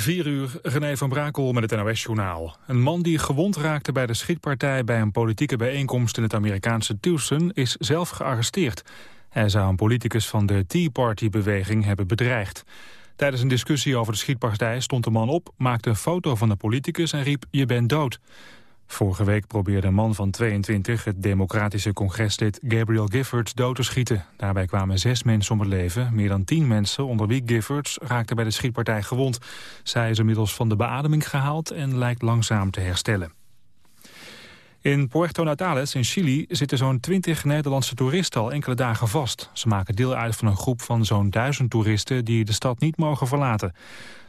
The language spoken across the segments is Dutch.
4 uur, René van Brakel met het NOS-journaal. Een man die gewond raakte bij de schietpartij bij een politieke bijeenkomst in het Amerikaanse Tucson is zelf gearresteerd. Hij zou een politicus van de Tea Party-beweging hebben bedreigd. Tijdens een discussie over de schietpartij stond de man op, maakte een foto van de politicus en riep je bent dood. Vorige week probeerde een man van 22 het democratische congreslid Gabriel Giffords dood te schieten. Daarbij kwamen zes mensen om het leven. Meer dan tien mensen, onder wie Giffords, raakten bij de schietpartij gewond. Zij is inmiddels van de beademing gehaald en lijkt langzaam te herstellen. In Puerto Natales in Chili zitten zo'n 20 Nederlandse toeristen al enkele dagen vast. Ze maken deel uit van een groep van zo'n duizend toeristen die de stad niet mogen verlaten.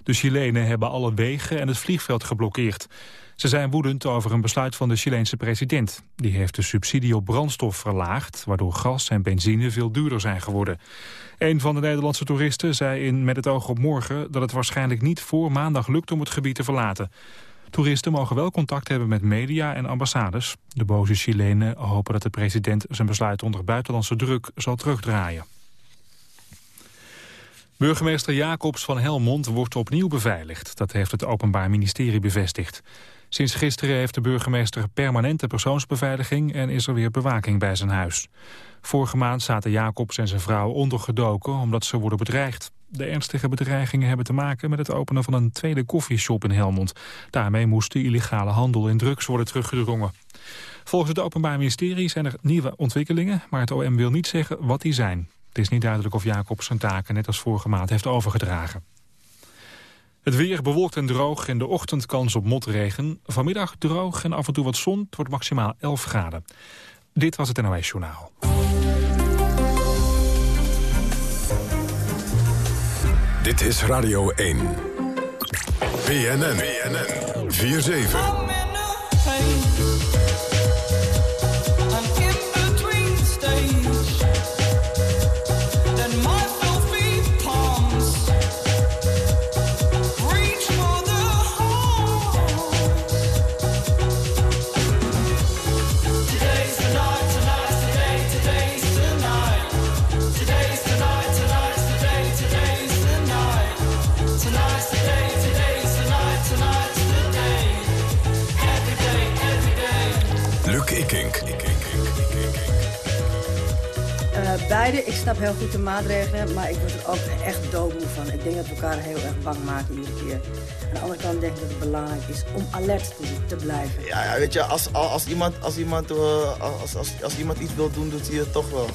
De Chilenen hebben alle wegen en het vliegveld geblokkeerd. Ze zijn woedend over een besluit van de Chileense president. Die heeft de subsidie op brandstof verlaagd... waardoor gas en benzine veel duurder zijn geworden. Een van de Nederlandse toeristen zei in Met het oog op morgen... dat het waarschijnlijk niet voor maandag lukt om het gebied te verlaten. Toeristen mogen wel contact hebben met media en ambassades. De boze Chilenen hopen dat de president zijn besluit onder buitenlandse druk zal terugdraaien. Burgemeester Jacobs van Helmond wordt opnieuw beveiligd. Dat heeft het Openbaar Ministerie bevestigd. Sinds gisteren heeft de burgemeester permanente persoonsbeveiliging... en is er weer bewaking bij zijn huis. Vorige maand zaten Jacobs en zijn vrouw ondergedoken... omdat ze worden bedreigd. De ernstige bedreigingen hebben te maken met het openen van een tweede koffieshop in Helmond. Daarmee moest de illegale handel in drugs worden teruggedrongen. Volgens het Openbaar Ministerie zijn er nieuwe ontwikkelingen... maar het OM wil niet zeggen wat die zijn. Het is niet duidelijk of Jacobs zijn taken net als vorige maand heeft overgedragen. Het weer bewolkt en droog. In de ochtend kans op motregen. Vanmiddag droog en af en toe wat zon. Het wordt maximaal 11 graden. Dit was het NOS Journaal. Dit is Radio 1. BNN. BNN. 4-7. Ik snap heel goed de maatregelen, maar ik word er ook echt doodmoe van. Ik denk dat we elkaar heel erg bang maken iedere keer. Aan de andere kant denk ik dat het belangrijk is om alert te, blijven. Ja, ja, weet je, als, als, iemand, als, iemand, uh, als, als, als iemand iets wil doen, doet hij het toch wel.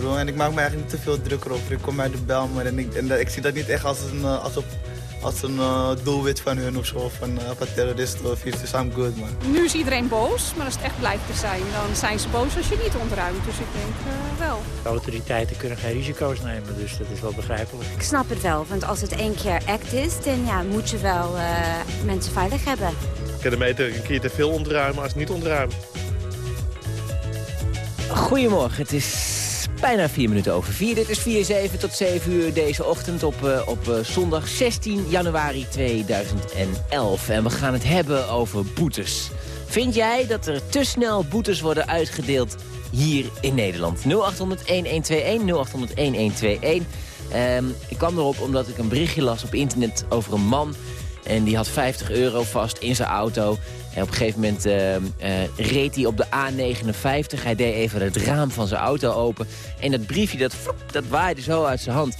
Ik en ik maak me eigenlijk niet te veel drukker over. Ik kom uit de Belmer en ik, en ik zie dat niet echt als een, eh, als op als een uh, doelwit van hun of zo. Van, uh, van terroristen of iets. Dus I'm good, man. Nu is iedereen boos, maar als het echt blijkt te zijn, dan zijn ze boos als je niet ontruimt. Dus ik denk uh, wel. De autoriteiten kunnen geen risico's nemen, dus dat is wel begrijpelijk. Ik snap het wel, want als het één keer act is, dan ja, moet je wel mensen veilig hebben. Ik kan de meter een keer te veel ontruimen als het niet ontruimen. Goedemorgen, het is Bijna vier minuten over vier. Dit is 4-7 tot 7 uur deze ochtend op, uh, op uh, zondag 16 januari 2011. En we gaan het hebben over boetes. Vind jij dat er te snel boetes worden uitgedeeld hier in Nederland? 0800-1121, 0800-1121. Um, ik kwam erop omdat ik een berichtje las op internet over een man... En die had 50 euro vast in zijn auto. En op een gegeven moment uh, uh, reed hij op de A59. Hij deed even het raam van zijn auto open. En dat briefje, dat, dat waaide zo uit zijn hand.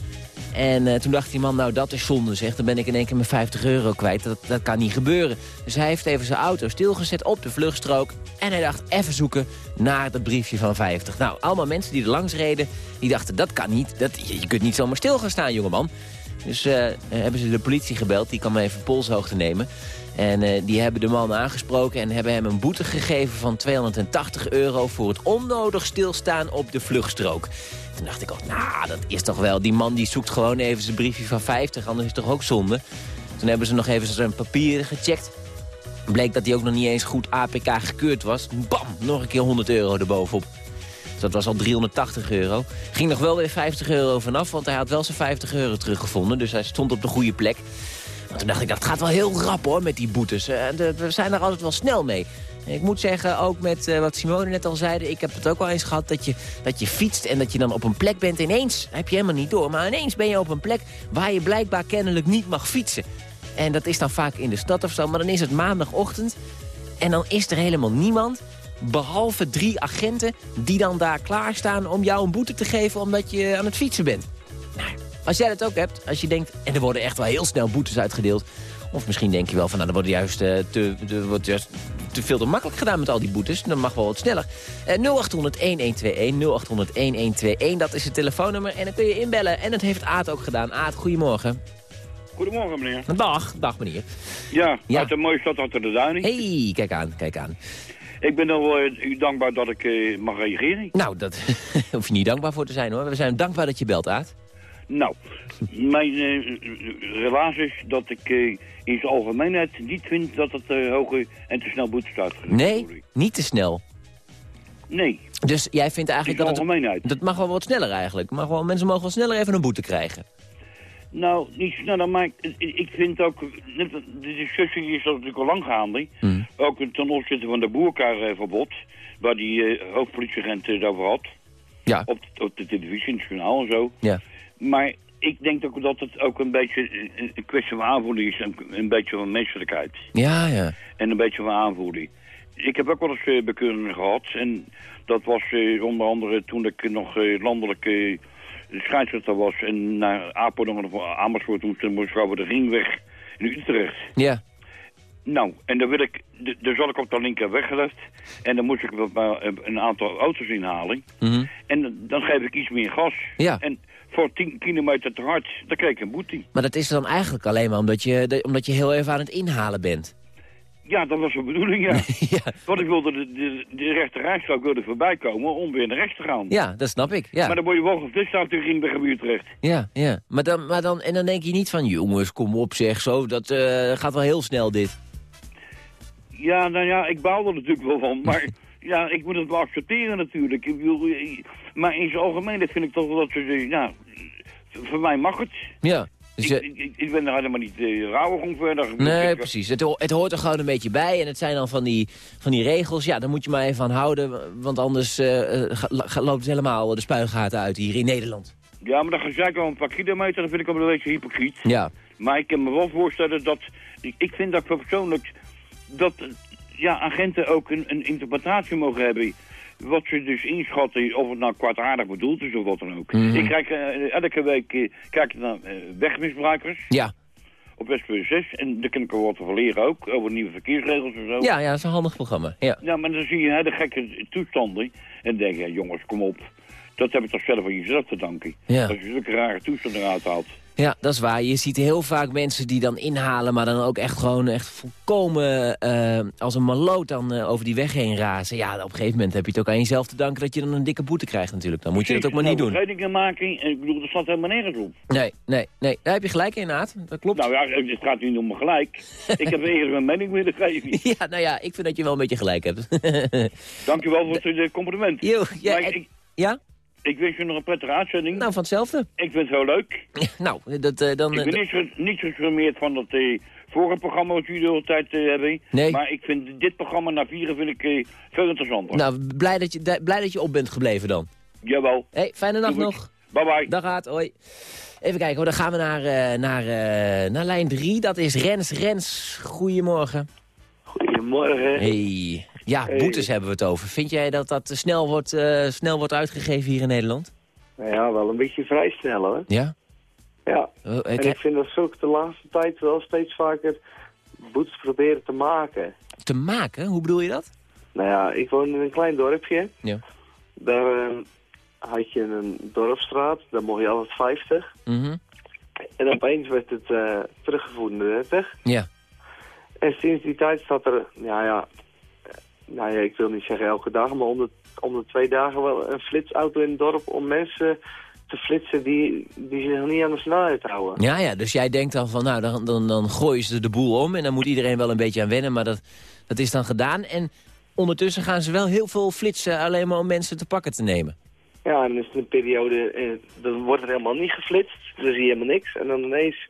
En uh, toen dacht die man, nou dat is zonde zeg. Dan ben ik in één keer mijn 50 euro kwijt. Dat, dat kan niet gebeuren. Dus hij heeft even zijn auto stilgezet op de vluchtstrook. En hij dacht even zoeken naar dat briefje van 50. Nou, allemaal mensen die er langs reden, die dachten dat kan niet. Dat, je, je kunt niet zomaar stil gaan staan, jongeman. Dus uh, hebben ze de politie gebeld, die kan me even polshoogte nemen. En uh, die hebben de man aangesproken en hebben hem een boete gegeven van 280 euro... voor het onnodig stilstaan op de vluchtstrook. Toen dacht ik ook, nou, dat is toch wel... Die man die zoekt gewoon even zijn briefje van 50, anders is het toch ook zonde? Toen hebben ze nog even zijn papieren gecheckt. Bleek dat hij ook nog niet eens goed APK gekeurd was. Bam, nog een keer 100 euro erbovenop. Dat was al 380 euro. Ging nog wel weer 50 euro vanaf, want hij had wel zijn 50 euro teruggevonden. Dus hij stond op de goede plek. Maar toen dacht ik, dat gaat wel heel rap hoor, met die boetes. Uh, we zijn er altijd wel snel mee. ik moet zeggen, ook met uh, wat Simone net al zeiden... ik heb het ook wel eens gehad dat je, dat je fietst en dat je dan op een plek bent. Ineens heb je helemaal niet door, maar ineens ben je op een plek... waar je blijkbaar kennelijk niet mag fietsen. En dat is dan vaak in de stad of zo. Maar dan is het maandagochtend. En dan is er helemaal niemand. Behalve drie agenten die dan daar klaarstaan om jou een boete te geven omdat je aan het fietsen bent. Nou, als jij dat ook hebt, als je denkt... en er worden echt wel heel snel boetes uitgedeeld... of misschien denk je wel van, nou, dat wordt juist, uh, te, de, wordt juist te veel te makkelijk gedaan met al die boetes. Dan mag wel wat sneller. Uh, 0800-1121, 0800-1121, dat is het telefoonnummer. En dan kun je inbellen. En dat heeft Aad ook gedaan. Aad, goedemorgen. Goedemorgen, meneer. Dag, dag meneer. Ja, ja. uit een mooie stad achter de Duining. hey, kijk aan, kijk aan. Ik ben wel uh, u dankbaar dat ik uh, mag reageren. Nou, dat hoef je niet dankbaar voor te zijn hoor. We zijn dankbaar dat je belt, Aad. Nou, mijn uh, relatie is dat ik in zijn algemeenheid niet vind dat het hoge en te snel boete staat. Nee, niet te snel. Nee. Dus jij vindt eigenlijk dat het... Dat mag wel wat sneller eigenlijk. Mag wel, mensen mogen wel sneller even een boete krijgen. Nou, niet sneller, maar ik, ik vind ook... De discussie is natuurlijk al lang gaande. Mm. Ook ten opzichte van de boerkaarverbod... waar die uh, hoofdpolitieagent het over had. Ja. Op, op de televisie, in het journaal en zo. Ja. Maar ik denk ook dat het ook een beetje een kwestie van aanvoering is. Een, een beetje van menselijkheid. Ja, ja. En een beetje van aanvoering. Ik heb ook wel eens uh, bekeuringen gehad. En dat was uh, onder andere toen ik nog landelijk de scheidsrechter was en naar Apeldoorn of Amersfoort moest, dan moest vrouw de ringweg in Utrecht. Ja. Nou, en dan wil ik, dan zal ik op de linker weggelegd. En dan moest ik een aantal auto's inhalen. Mm En dan geef ik iets meer gas. Ja. En voor 10 kilometer te hard, dan krijg ik een boete. Maar dat is dan eigenlijk alleen maar omdat je, omdat je heel even aan het inhalen bent. Ja, dat was de bedoeling, ja. ja. Want ik wilde de, de, de rechterrijstrook wilde voorbij komen om weer naar rechts te gaan. Ja, dat snap ik. Ja. Maar dan word je wel geflitst uit de ring bij gebied terecht. Ja, ja. Maar dan, maar dan, en dan denk je niet van, jongens, kom op zeg, zo, dat uh, gaat wel heel snel dit. Ja, nou ja, ik baal er natuurlijk wel van, maar ja, ik moet het wel accepteren natuurlijk. Ik bedoel, maar in zijn algemeen vind ik toch wel dat ze, ja, voor mij mag het. Ja. Dus ik, ik, ik, ben er helemaal niet uh, rauwig om verder. Nee, precies. Het, het, hoort er gewoon een beetje bij. En het zijn dan van die, van die regels. Ja, daar moet je maar even aan houden. Want anders uh, loopt het helemaal de spuigaten uit hier in Nederland. Ja, maar dan ga ik al een paar kilometer. Dan vind ik hem een beetje hypocriet. Ja. Maar ik kan me wel voorstellen dat... Ik, ik vind dat persoonlijk... Dat ja, agenten ook een, een interpretatie mogen hebben wat ze dus inschatten, of het nou kwaadaardig bedoeld is of wat dan ook. Mhm. Ik kijk uh, elke week uh, kijk naar uh, wegmisbruikers. Ja. Op SP6. En daar kan ik er wat van leren ook, over nieuwe verkeersregels en zo. Ja, ja, dat is een handig programma. Ja, ja maar dan zie je hele gekke toestanden. En dan denk je, jongens, kom op. Dat heb ik toch zelf aan jezelf te danken. Ja. Als je zulke rare toestanden eruit haalt. Ja, dat is waar. Je ziet heel vaak mensen die dan inhalen... maar dan ook echt gewoon echt volkomen uh, als een maloot dan uh, over die weg heen razen. Ja, op een gegeven moment heb je het ook aan jezelf te danken... dat je dan een dikke boete krijgt natuurlijk. Dan moet je dat ook maar niet doen. Vergelijkingen maken, en ik bedoel, er staat helemaal nergens op. Nee, nee, nee. Daar heb je gelijk in, Naat. Dat klopt. Nou ja, het gaat niet om me gelijk. ik heb eerst mijn mening willen geven. ja, nou ja, ik vind dat je wel een beetje gelijk hebt. Dankjewel voor het compliment. Jo, ja, Maar ik, ja? Ik wens je nog een prettige uitzending. Nou, van hetzelfde. Ik vind het heel leuk. nou, dat, uh, dan... Ik ben niet zo, niet geschermeerd van dat uh, vorige programma wat jullie de hele tijd uh, hebben. Nee. Maar ik vind dit programma na vieren vind ik veel interessanter. Nou, blij dat, je, blij dat je op bent gebleven dan. Jawel. hey, fijne nacht nog. Bye bye. Dag Aad, hoi. Even kijken, hoor, dan gaan we naar, naar, naar lijn 3. Dat is Rens. Rens, goedemorgen. Goedemorgen. Hey. Ja, boetes hey. hebben we het over. Vind jij dat dat snel wordt, uh, snel wordt uitgegeven hier in Nederland? Nou ja, wel een beetje vrij snel hoor. Ja? Ja. Oh, ik en ik vind dat ze ook de laatste tijd wel steeds vaker boetes proberen te maken. Te maken? Hoe bedoel je dat? Nou ja, ik woon in een klein dorpje. Ja. Daar uh, had je een dorpstraat, daar mocht je altijd 50. Mm -hmm. En opeens werd het teruggevoerd naar 30. Ja. En sinds die tijd staat er, ja ja, nou ja, ik wil niet zeggen elke dag, maar om de, om de twee dagen wel een flitsauto in het dorp om mensen te flitsen die, die zich niet aan de snelheid houden. Ja, ja, dus jij denkt dan van, nou, dan, dan, dan gooien ze de boel om en dan moet iedereen wel een beetje aan wennen, maar dat, dat is dan gedaan. En ondertussen gaan ze wel heel veel flitsen alleen maar om mensen te pakken te nemen. Ja, en dan is het een periode, eh, dan wordt er helemaal niet geflitst, dan zie je helemaal niks. En dan ineens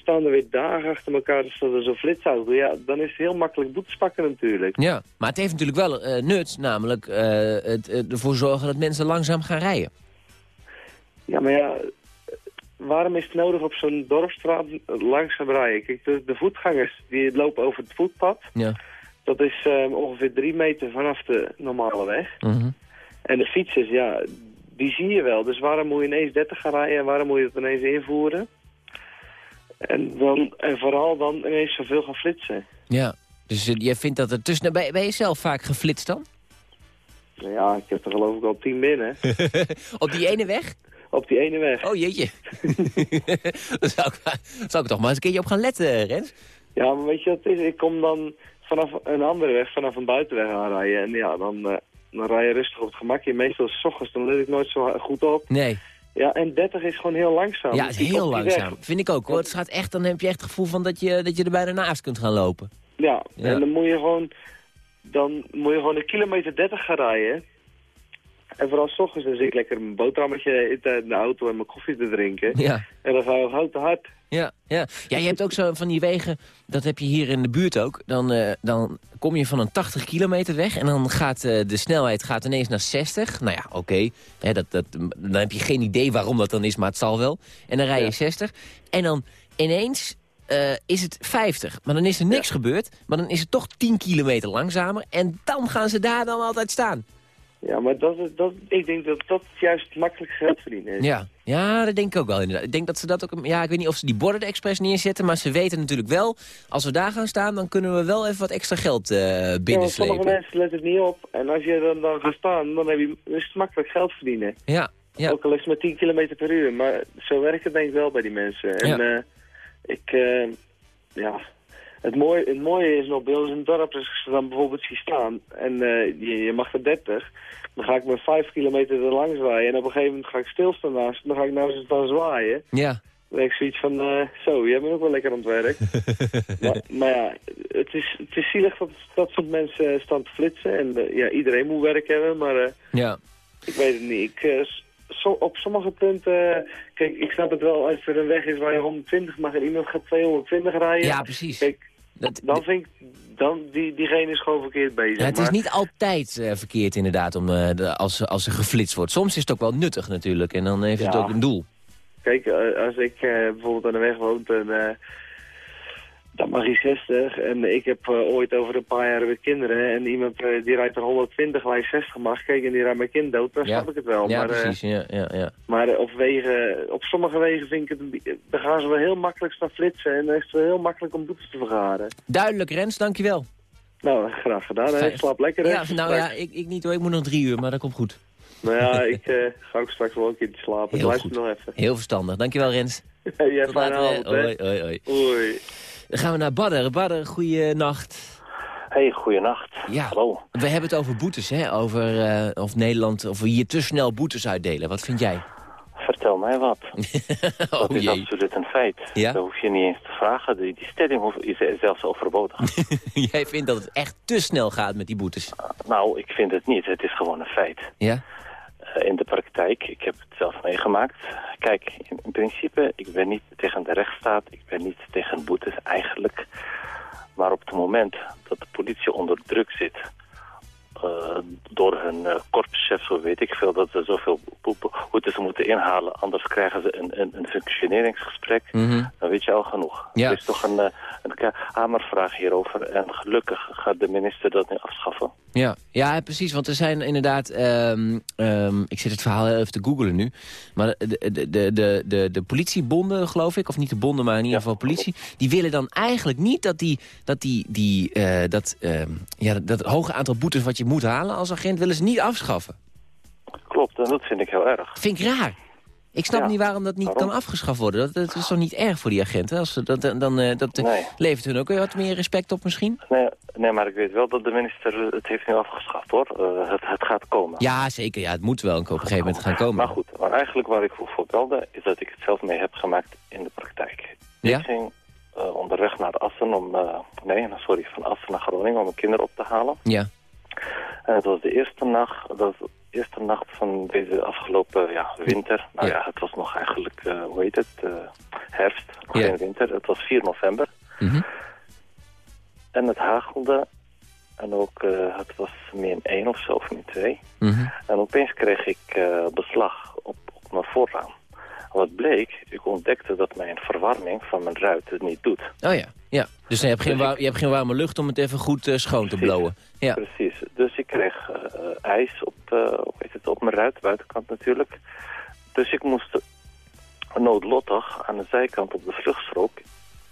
staan er weer dagen achter elkaar, dus dat er zo'n flitsauto. Ja, dan is het heel makkelijk boetes pakken natuurlijk. Ja, maar het heeft natuurlijk wel uh, nut, namelijk uh, het, uh, ervoor zorgen dat mensen langzaam gaan rijden. Ja, maar ja, waarom is het nodig op zo'n dorpsstraat langzaam rijden? Kijk, de, de voetgangers die lopen over het voetpad. Ja. Dat is eh, ongeveer drie meter vanaf de normale weg. Mhm. En de fietsers, ja, die zie je wel. Dus waarom moet je ineens 30 gaan rijden en waarom moet je het ineens invoeren? En, dan, en vooral dan ineens zoveel gaan flitsen. Ja, dus eh, jij vindt dat er tussen... Ben, ben je zelf vaak geflitst dan? Nou ja, ik heb er geloof ik al tien binnen. Op die ene weg? Op die ene weg. Oh jeetje. Daar zou ik, zou ik toch maar eens een keertje op gaan letten, Rens. Ja, maar weet je wat het is? Ik kom dan vanaf een andere weg, vanaf een buitenweg aanrijden. En ja, dan, eh, dan rij je rustig op het gemakje. Meestal s ochtends, dan let ik nooit zo goed op. Nee. Ja, en 30 is gewoon heel langzaam. Ja, het is heel langzaam. Vind ik ook hoor. Het gaat echt, dan heb je echt het gevoel van dat je, dat je er bijna naast kunt gaan lopen. Ja, Ja. en dan moet je gewoon, dan moet je gewoon een kilometer 30 gaan rijden. En vooral s ochtends dan zit ik lekker mijn boterhammetje in de, auto en mijn koffie te drinken. Ja. En dan ga je hout te hard. Ja, ja. ja, je hebt ook zo van die wegen, dat heb je hier in de buurt ook. Dan, eh, dan kom je van een 80 kilometer weg en dan gaat eh, de snelheid gaat ineens naar 60. Nou ja, oké, hè, dat, dat, dan heb je geen idee waarom dat dan is, maar het zal wel. En dan rij je 60 en dan ineens eh, is het 50. Maar dan is er niks gebeurd, maar dan is het toch 10 kilometer langzamer. En dan gaan ze daar dan altijd staan. Ja, maar dat, dat, ik denk dat dat juist makkelijk geld verdienen is. Ja. ja, dat denk ik ook wel inderdaad. Ik denk dat ze dat ook... Ja, ik weet niet of ze die borden er expres neerzetten... maar ze weten natuurlijk wel... als we daar gaan staan, dan kunnen we wel even wat extra geld eh Ja, want binnenslepen. sommige mensen letten het niet op. En als je dan, dan gaat staan, dan heb je, is het makkelijk geld verdienen. Ja, ja. Ook al is het met 10 kilometer per uur. Maar zo werkt het denk ik wel bij die mensen. En Ja. eh, ik, eh, ja... Het mooie, het mooie is nog bij ons in het dorp, als ik ze dan bijvoorbeeld zie staan en eh, je, je mag er 30, dan ga ik met 5 kilometer er langs waaien en op een gegeven moment ga ik stilstaan naast, dan ga ik nou eens dan zwaaien. Ja. Dan heb ik zoiets van, eh, zo, jij bent ook wel lekker aan het werk. maar, maar ja, het is, het is zielig dat dat soort mensen staan te flitsen. En eh, ja, iedereen moet werk hebben, maar Ja. ik weet het niet. Ik, so- op sommige punten, kijk, ik snap het wel als er een weg is waar je 120 mag en iemand gaat 220 rijden. Ja, precies. Kijk, dan vind ik, dan, die, diegene is gewoon verkeerd bezig. Ja, het is maar- niet altijd eh, verkeerd inderdaad om, eh, de, als, als er geflitst wordt. Soms is het ook wel nuttig natuurlijk en dan heeft het ook een doel. Kijk, eh, als ik bijvoorbeeld aan de weg woon, eh, dan mag hij 60. En ik heb eh, ooit over een paar jaar met kinderen. En iemand eh, die rijdt er 120, waar je 60 mag. Kijk, en die rijdt mijn kind dood, dan Ja. snap ik het wel. Ja, maar, eh, precies. Ja, ja, ja. maar op, wegen, op sommige wegen vind ik het... Dan gaan ze wel heel makkelijk staan flitsen. En dan is het wel heel makkelijk om boetes te vergaren. Duidelijk, Rens, dankjewel. Nou, graag gedaan. Hè. Slaap lekker, hè? Ja, nou ja, ik, ik niet hoor. Ik moet nog drie uur, maar dat komt goed. Nou ja, ik ga ook straks wel een keer slapen. Heel Luister goed. nog even. Heel verstandig. Dankjewel, Rens. Jij Tot later. avond? Hoi, hoi, hoi. Hoi. Dan gaan we naar Badder. Badder, goeienacht. Hey, goeienacht. Ja, Hallo. we hebben het over boetes, hè? Over eh, of Nederland, of we hier te snel boetes uitdelen. Wat vind jij? Vertel mij wat. dat oh is jee. absoluut een feit. Ja? Dat hoef je niet eens te vragen. Die, die stelling is zelfs overbodig. jij vindt dat het echt te snel gaat met die boetes? nou, ik vind het niet. Het is gewoon een feit. Ja? Eh, in de praktijk, ik heb het zelf meegemaakt. Kijk, in, in principe, ik ben niet tegen de rechtsstaat. Ik ben niet tegen boetes eigenlijk. Maar op het moment dat de politie onder druk zit... eh, door hun eh, korpschef, zo weet ik veel, dat ze zoveel bo- bo- boetes moeten inhalen. Anders krijgen ze een, een, een functioneringsgesprek. Mhm. Dan weet je al genoeg. Ja. Er is toch een, een ka- hamervraag hierover. En gelukkig gaat de minister dat nu afschaffen. Ja, ja, precies. Want er zijn inderdaad... ehm, ehm, ik zit het verhaal heel even te googlen nu. Maar de, de, de, de, de, de politiebonden, geloof ik... of niet de bonden, maar in ieder geval politie... die willen dan eigenlijk niet dat die, dat, die, die, eh, dat, ehm, ja, dat hoge aantal boetes... wat je moet halen als agent, willen ze niet afschaffen. Klopt, en dat vind ik heel erg. Vind ik raar. Ik snap Ja, niet waarom dat niet waarom? kan afgeschaft worden. Dat, dat is toch niet erg voor die agenten? Als ze, dat, dan, eh, dat Nee. levert hun ook wat meer respect op misschien? Nee, nee, maar ik weet wel dat de minister het heeft nu afgeschaft, hoor. Eh, het, het gaat komen. Ja, zeker. Ja, het moet wel op een gegeven moment gaan komen. Maar goed, maar eigenlijk waar ik voor belde... is dat ik het zelf mee heb gemaakt in de praktijk. Ja? Ik ging eh, onderweg naar Assen om... nee, sorry, van Assen naar Groningen om mijn kinderen op te halen. Ja. En het was de eerste nacht, dat eerste nacht van deze afgelopen ja, winter. Nou ja, het was nog eigenlijk, eh, hoe heet het, eh, herfst, Ja. geen winter. Het was 4 november. Mhm. En het hagelde. En ook, eh, het was min 1 of zo, of min 2. Mhm. En opeens kreeg ik beslag op, op mijn voorraam. Wat bleek, ik ontdekte dat mijn verwarming van mijn ruit het niet doet. Oh ja, ja. Dus je hebt geen, wa- je hebt geen warme lucht om het even goed eh, schoon te blowen. Ja. Precies. Dus ik kreeg eh, ijs op, eh, hoe heet het, op mijn ruit, buitenkant natuurlijk. Dus ik moest noodlottig aan de zijkant op de vluchtstrook.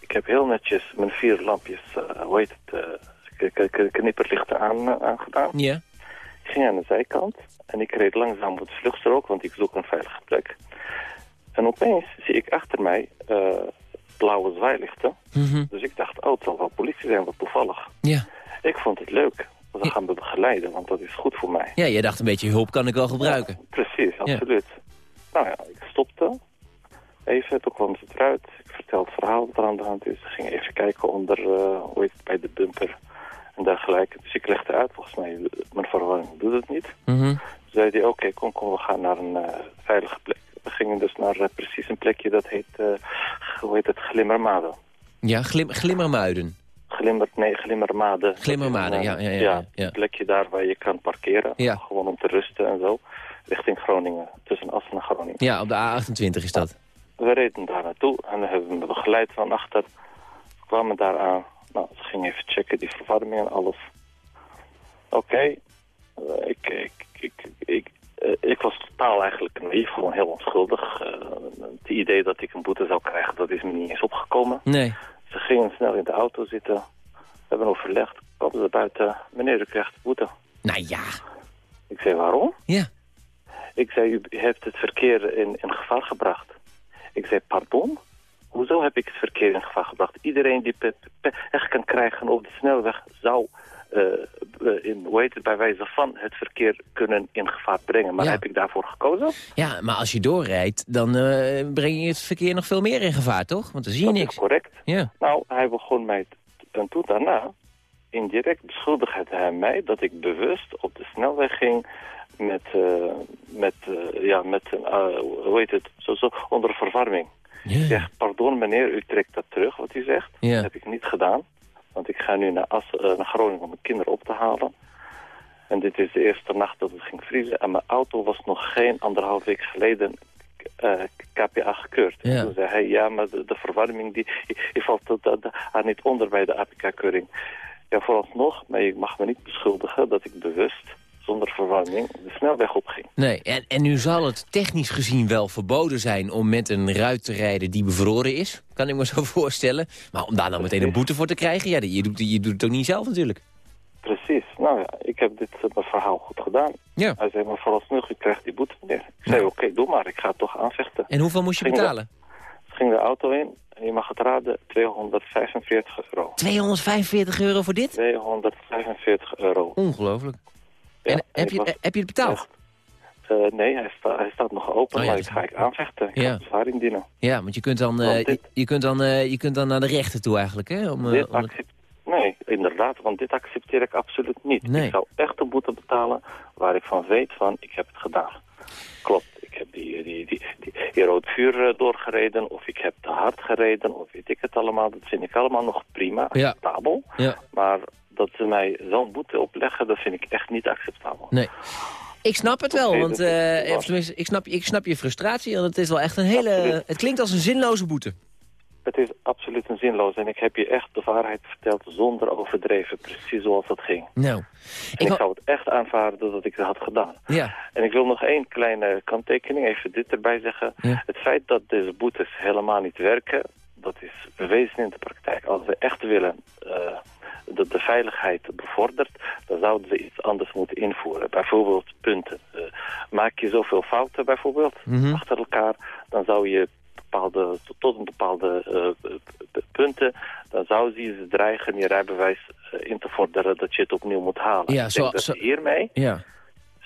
Ik heb heel netjes mijn vier lampjes, hoe heet het, knipperlichten aan, aangedaan. Ja. Ik ging aan de zijkant en ik reed langzaam op de vluchtstrook, want ik zoek een veilige plek. En opeens zie ik achter mij eh, blauwe zwaailichten. Mhm. Dus ik dacht, oh, het zal wel politie zijn, wat toevallig. Ja. Ik vond het leuk. Ze gaan me begeleiden, want dat is goed voor mij. Ja, je dacht een beetje hulp kan ik wel gebruiken. Precies, absoluut. Nou ja, ik stopte. Even, toen kwam ze eruit. Ik vertelde het verhaal wat er aan de hand is. Ik ging even kijken onder, eh, hoe heet het, bij de bumper en dergelijke. Dus ik legde uit, volgens mij, mijn verwarming doet het niet. Toen zei hij, oké, kom, kom, we gaan naar een eh, veilige plek. We gingen dus naar eh, precies een plekje dat heet, eh, hoe heet het, Glimmermade. Ja, glim, glimmermuiden. Glimmer, nee, Glimmermade. Glimmermade, Dat is een, ja, ja, ja, ja. Een plekje daar waar je kan parkeren. Ja. Gewoon om te rusten en zo. Richting Groningen. Tussen Assen en Groningen. Ja, op de A28 is dat. We reden daar naartoe en we hebben me begeleid van achter. We kwamen daar aan. Nou, ze gingen even checken, die verwarming en alles. Oké. Ik, ik, ik, ik, eh, ik was totaal eigenlijk naïef, gewoon heel onschuldig. Eh, het idee dat ik een boete zou krijgen, dat is me niet eens opgekomen. Nee. Ze gingen snel in de auto zitten. We hebben overlegd. Kwamen ze buiten. Meneer, u krijgt de boete. Nou ja. Ik zei, waarom? Ja. Ik zei, u hebt het verkeer in, in gevaar gebracht. Ik zei, pardon? Hoezo heb ik het verkeer in gevaar gebracht? Iedereen die echt kan krijgen op de snelweg zou, in, hoe heet het, bij wijze van het verkeer kunnen in gevaar brengen. Maar Ja. heb ik daarvoor gekozen? Ja, maar als je doorrijdt, dan eh, breng je het verkeer nog veel meer in gevaar, toch? Want dan zie je Dat niks. is correct. Ja. Nou, hij begon mij, en toen daarna, indirect beschuldigde hij mij dat ik bewust op de snelweg ging met, eh, met, eh, ja, met een, eh, hoe heet het, zo, zo, onder verwarming. Ik zeg, pardon meneer, u trekt dat terug wat u zegt. Ja. Dat heb ik niet gedaan. Want ik ga nu naar, As, eh, naar Groningen om mijn kinderen op te halen. En dit is de eerste nacht dat het ging vriezen. En mijn auto was nog geen anderhalf week geleden eh, KPA gekeurd. Ja. En toen zei hij, ja, maar de, de verwarming die, die valt daar niet onder bij de APK-keuring. Ja, vooralsnog, maar je mag me niet beschuldigen dat ik bewust, zonder verwarming, de snelweg opging. Nee, en, en nu zal het technisch gezien wel verboden zijn om met een ruit te rijden die bevroren is. Kan ik me zo voorstellen. Maar om daar nou meteen een boete voor te krijgen, ja, je doet, je doet het ook niet zelf natuurlijk. Precies. Nou ja, ik heb dit eh, verhaal goed gedaan. Ja. Hij zei, maar vooralsnog, u krijgt die boete, meneer. Ik zei, oké, doe maar, ik ga het toch aanvechten. En hoeveel moest je Ging de- betalen? ging de auto in en je mag het raden, 245 euro. 245 euro voor dit? 245 euro. Ongelooflijk. En heb je, was- heb je het betaald? Eh, nee, hij, sta, hij staat nog open, Oh ja, maar dat ik ga ik aanvechten. Ik Ja. ga bezwaar indienen. Ja, want je kunt dan, eh, je, kunt dan, eh, je kunt dan naar de rechter toe eigenlijk, hè? Om, Dit om Nee, inderdaad, want dit accepteer ik absoluut niet. Nee. Ik zou echt een boete betalen waar ik van weet van, ik heb het gedaan. Klopt, ik heb die, die, die, die, die rood vuur doorgereden of ik heb te hard gereden of weet ik het allemaal. Dat vind ik allemaal nog prima, Ja. acceptabel. Ja. Maar dat ze mij zo'n boete opleggen, dat vind ik echt niet acceptabel. Nee. Ik snap het wel, want eh, of tenminste, ik, snap, ik snap je frustratie. Want het is wel echt een hele... Het klinkt als een zinloze boete. Het is absoluut een zinloos en ik heb je echt de waarheid verteld zonder overdreven, precies zoals dat ging. Nou, En ik ik zou het echt aanvaarden dat ik dat had gedaan. ja. En ik wil nog één kleine kanttekening, even dit erbij zeggen. Ja. Het feit dat deze boetes helemaal niet werken, dat is bewezen in de praktijk. Als we echt willen eh, dat de veiligheid bevordert, dan zouden ze iets anders moeten invoeren. Bijvoorbeeld punten. Eh, maak je zoveel fouten bijvoorbeeld Mhm. achter elkaar, dan zou je bepaalde, tot- een bepaalde eh, punten, dan zou ze je dreigen je rijbewijs eh, in te vorderen dat je het opnieuw moet halen. Ja, ik zo- denk dat zo- hiermee Ja.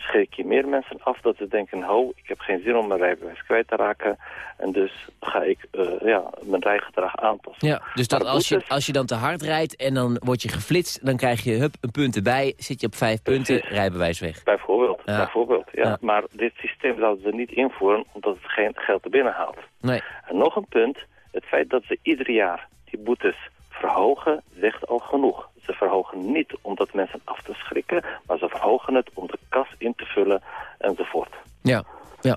Schrik je meer mensen af dat ze denken... ho, ik heb geen zin om mijn rijbewijs kwijt te raken... en dus ga ik eh, ja, mijn rijgedrag aanpassen. Ja, dus dat als je, als je dan te hard rijdt en dan word je geflitst... dan krijg je hup, een punt erbij, zit je op vijf punten, rijbewijs weg. Bijvoorbeeld, Ja. bijvoorbeeld ja. Ja. Maar dit systeem zouden ze niet invoeren omdat het geen geld er binnen haalt. Nee. En nog een punt, het feit dat ze ieder jaar die boetes verhogen, zegt al genoeg. Ze verhogen niet om dat mensen af te schrikken, maar ze verhogen het om de kas in te vullen enzovoort. Ja, ja.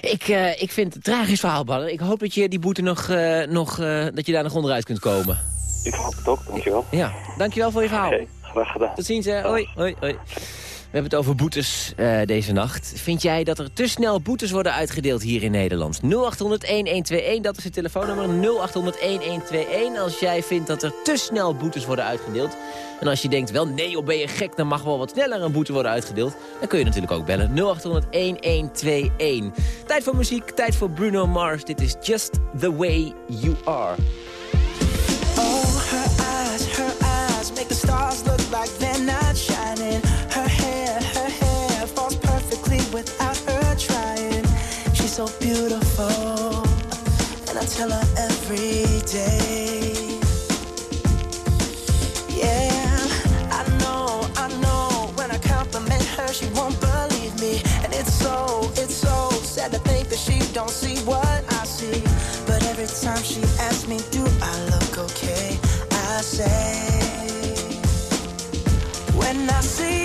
Ik, eh, ik vind het een tragisch verhaal, Baller. Ik hoop dat je die boete nog, eh, nog eh, dat je daar nog onderuit kunt komen. Ik hoop het ook, dankjewel. Ja, dankjewel voor je verhaal. Oké, graag gedaan. Tot ziens, hè. Hoi, hoi, hoi. We hebben het over boetes eh, deze nacht. Vind jij dat er te snel boetes worden uitgedeeld hier in Nederland? 0800-1121, dat is het telefoonnummer. 0800-1121 als jij vindt dat er te snel boetes worden uitgedeeld. En als je denkt, wel nee, of ben je gek, dan mag wel wat sneller een boete worden uitgedeeld. Dan kun je natuurlijk ook bellen. 0800-1121. Tijd voor muziek, tijd voor Bruno Mars. Dit is Just The Way You Are. Oh, her eyes, her eyes make the stars look See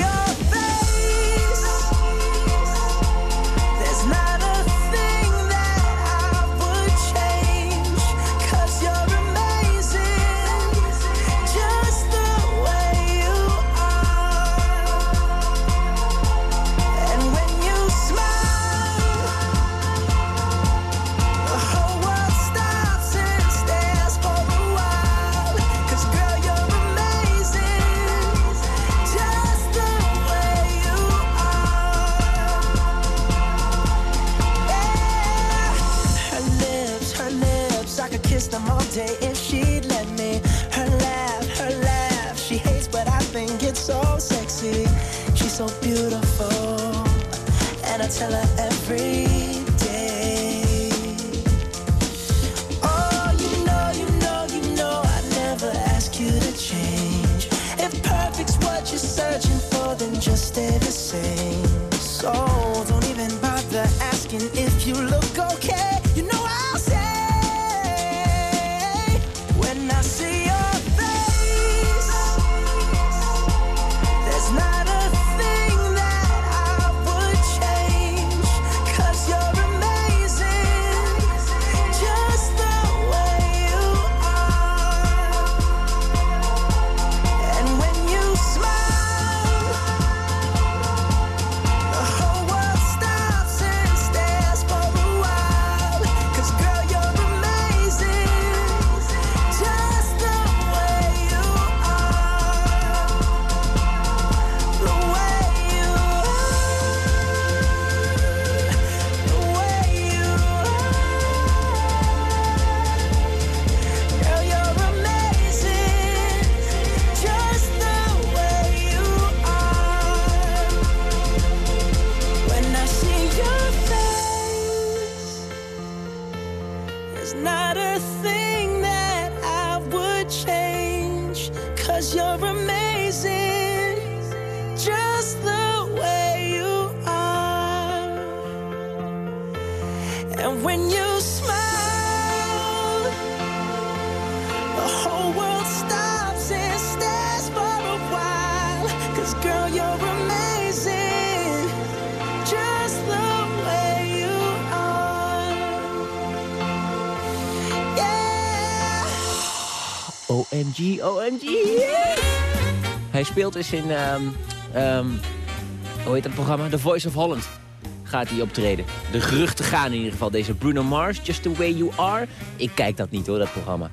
Hij speelt dus in, ehm, ehm, hoe heet dat programma? The Voice of Holland gaat hij optreden. De geruchten gaan in ieder geval. Deze Bruno Mars, Just The Way You Are. Ik kijk dat niet hoor, dat programma.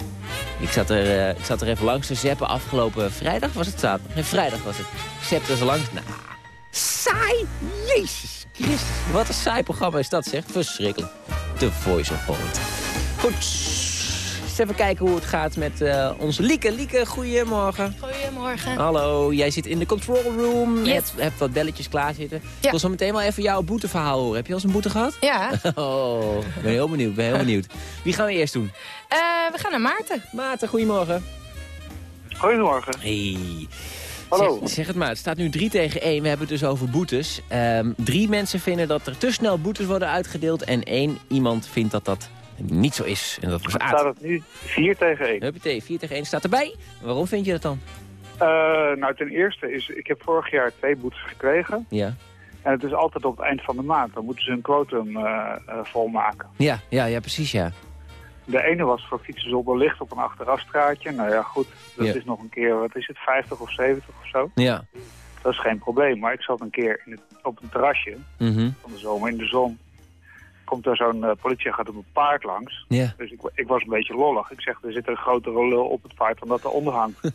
Ik zat er, eh, ik zat er even langs te zappen afgelopen vrijdag. Was het zaterdag? Nee, vrijdag was het. Ik zapte er zo langs. Nou, saai. Jezus Christus. Wat een saai programma is dat, zeg. Verschrikkelijk. The Voice of Holland. Goed. Eens even kijken hoe het gaat met eh, onze Lieke. Lieke, goedemorgen. Goedemorgen. Hallo, jij zit in de control room. Je hebt, hebt wat belletjes klaarzitten. Ik wil zo meteen wel even jouw boeteverhaal horen. Heb je al eens een boete gehad? Ja. Oh, ik ben heel benieuwd, ben heel benieuwd. Wie gaan we eerst doen? Eh, we gaan naar Maarten. Maarten, goedemorgen. Goedemorgen. Hey. Hallo. Zeg, zeg het maar, het staat nu 3 tegen 1. We hebben het dus over boetes. Ehm, drie mensen vinden dat er te snel boetes worden uitgedeeld. En één iemand vindt dat dat niet zo is. En dat Aad. Staat het nu 4 tegen 1? Huppatee, 4 tegen 1 staat erbij. Waarom vind je dat dan? Eh, nou, ten eerste is, ik heb vorig jaar twee boetes gekregen. Ja. En het is altijd op het eind van de maand. Dan moeten ze een quotum eh, eh, volmaken. Ja, ja, ja, precies, ja. De ene was voor fietsen zonder licht op een achterafstraatje. Nou ja, goed, dat Ja. is nog een keer, wat is het, 50 of 70 of zo. Ja. Dat is geen probleem. Maar ik zat een keer in het, op een terrasje Mhm. van de zomer in de zon. Komt er zo'n eh, politieagent op een paard langs. Ja. Dus ik, ik was een beetje lollig. Ik zeg, er zit een grotere lul op het paard dan dat eronder hangt.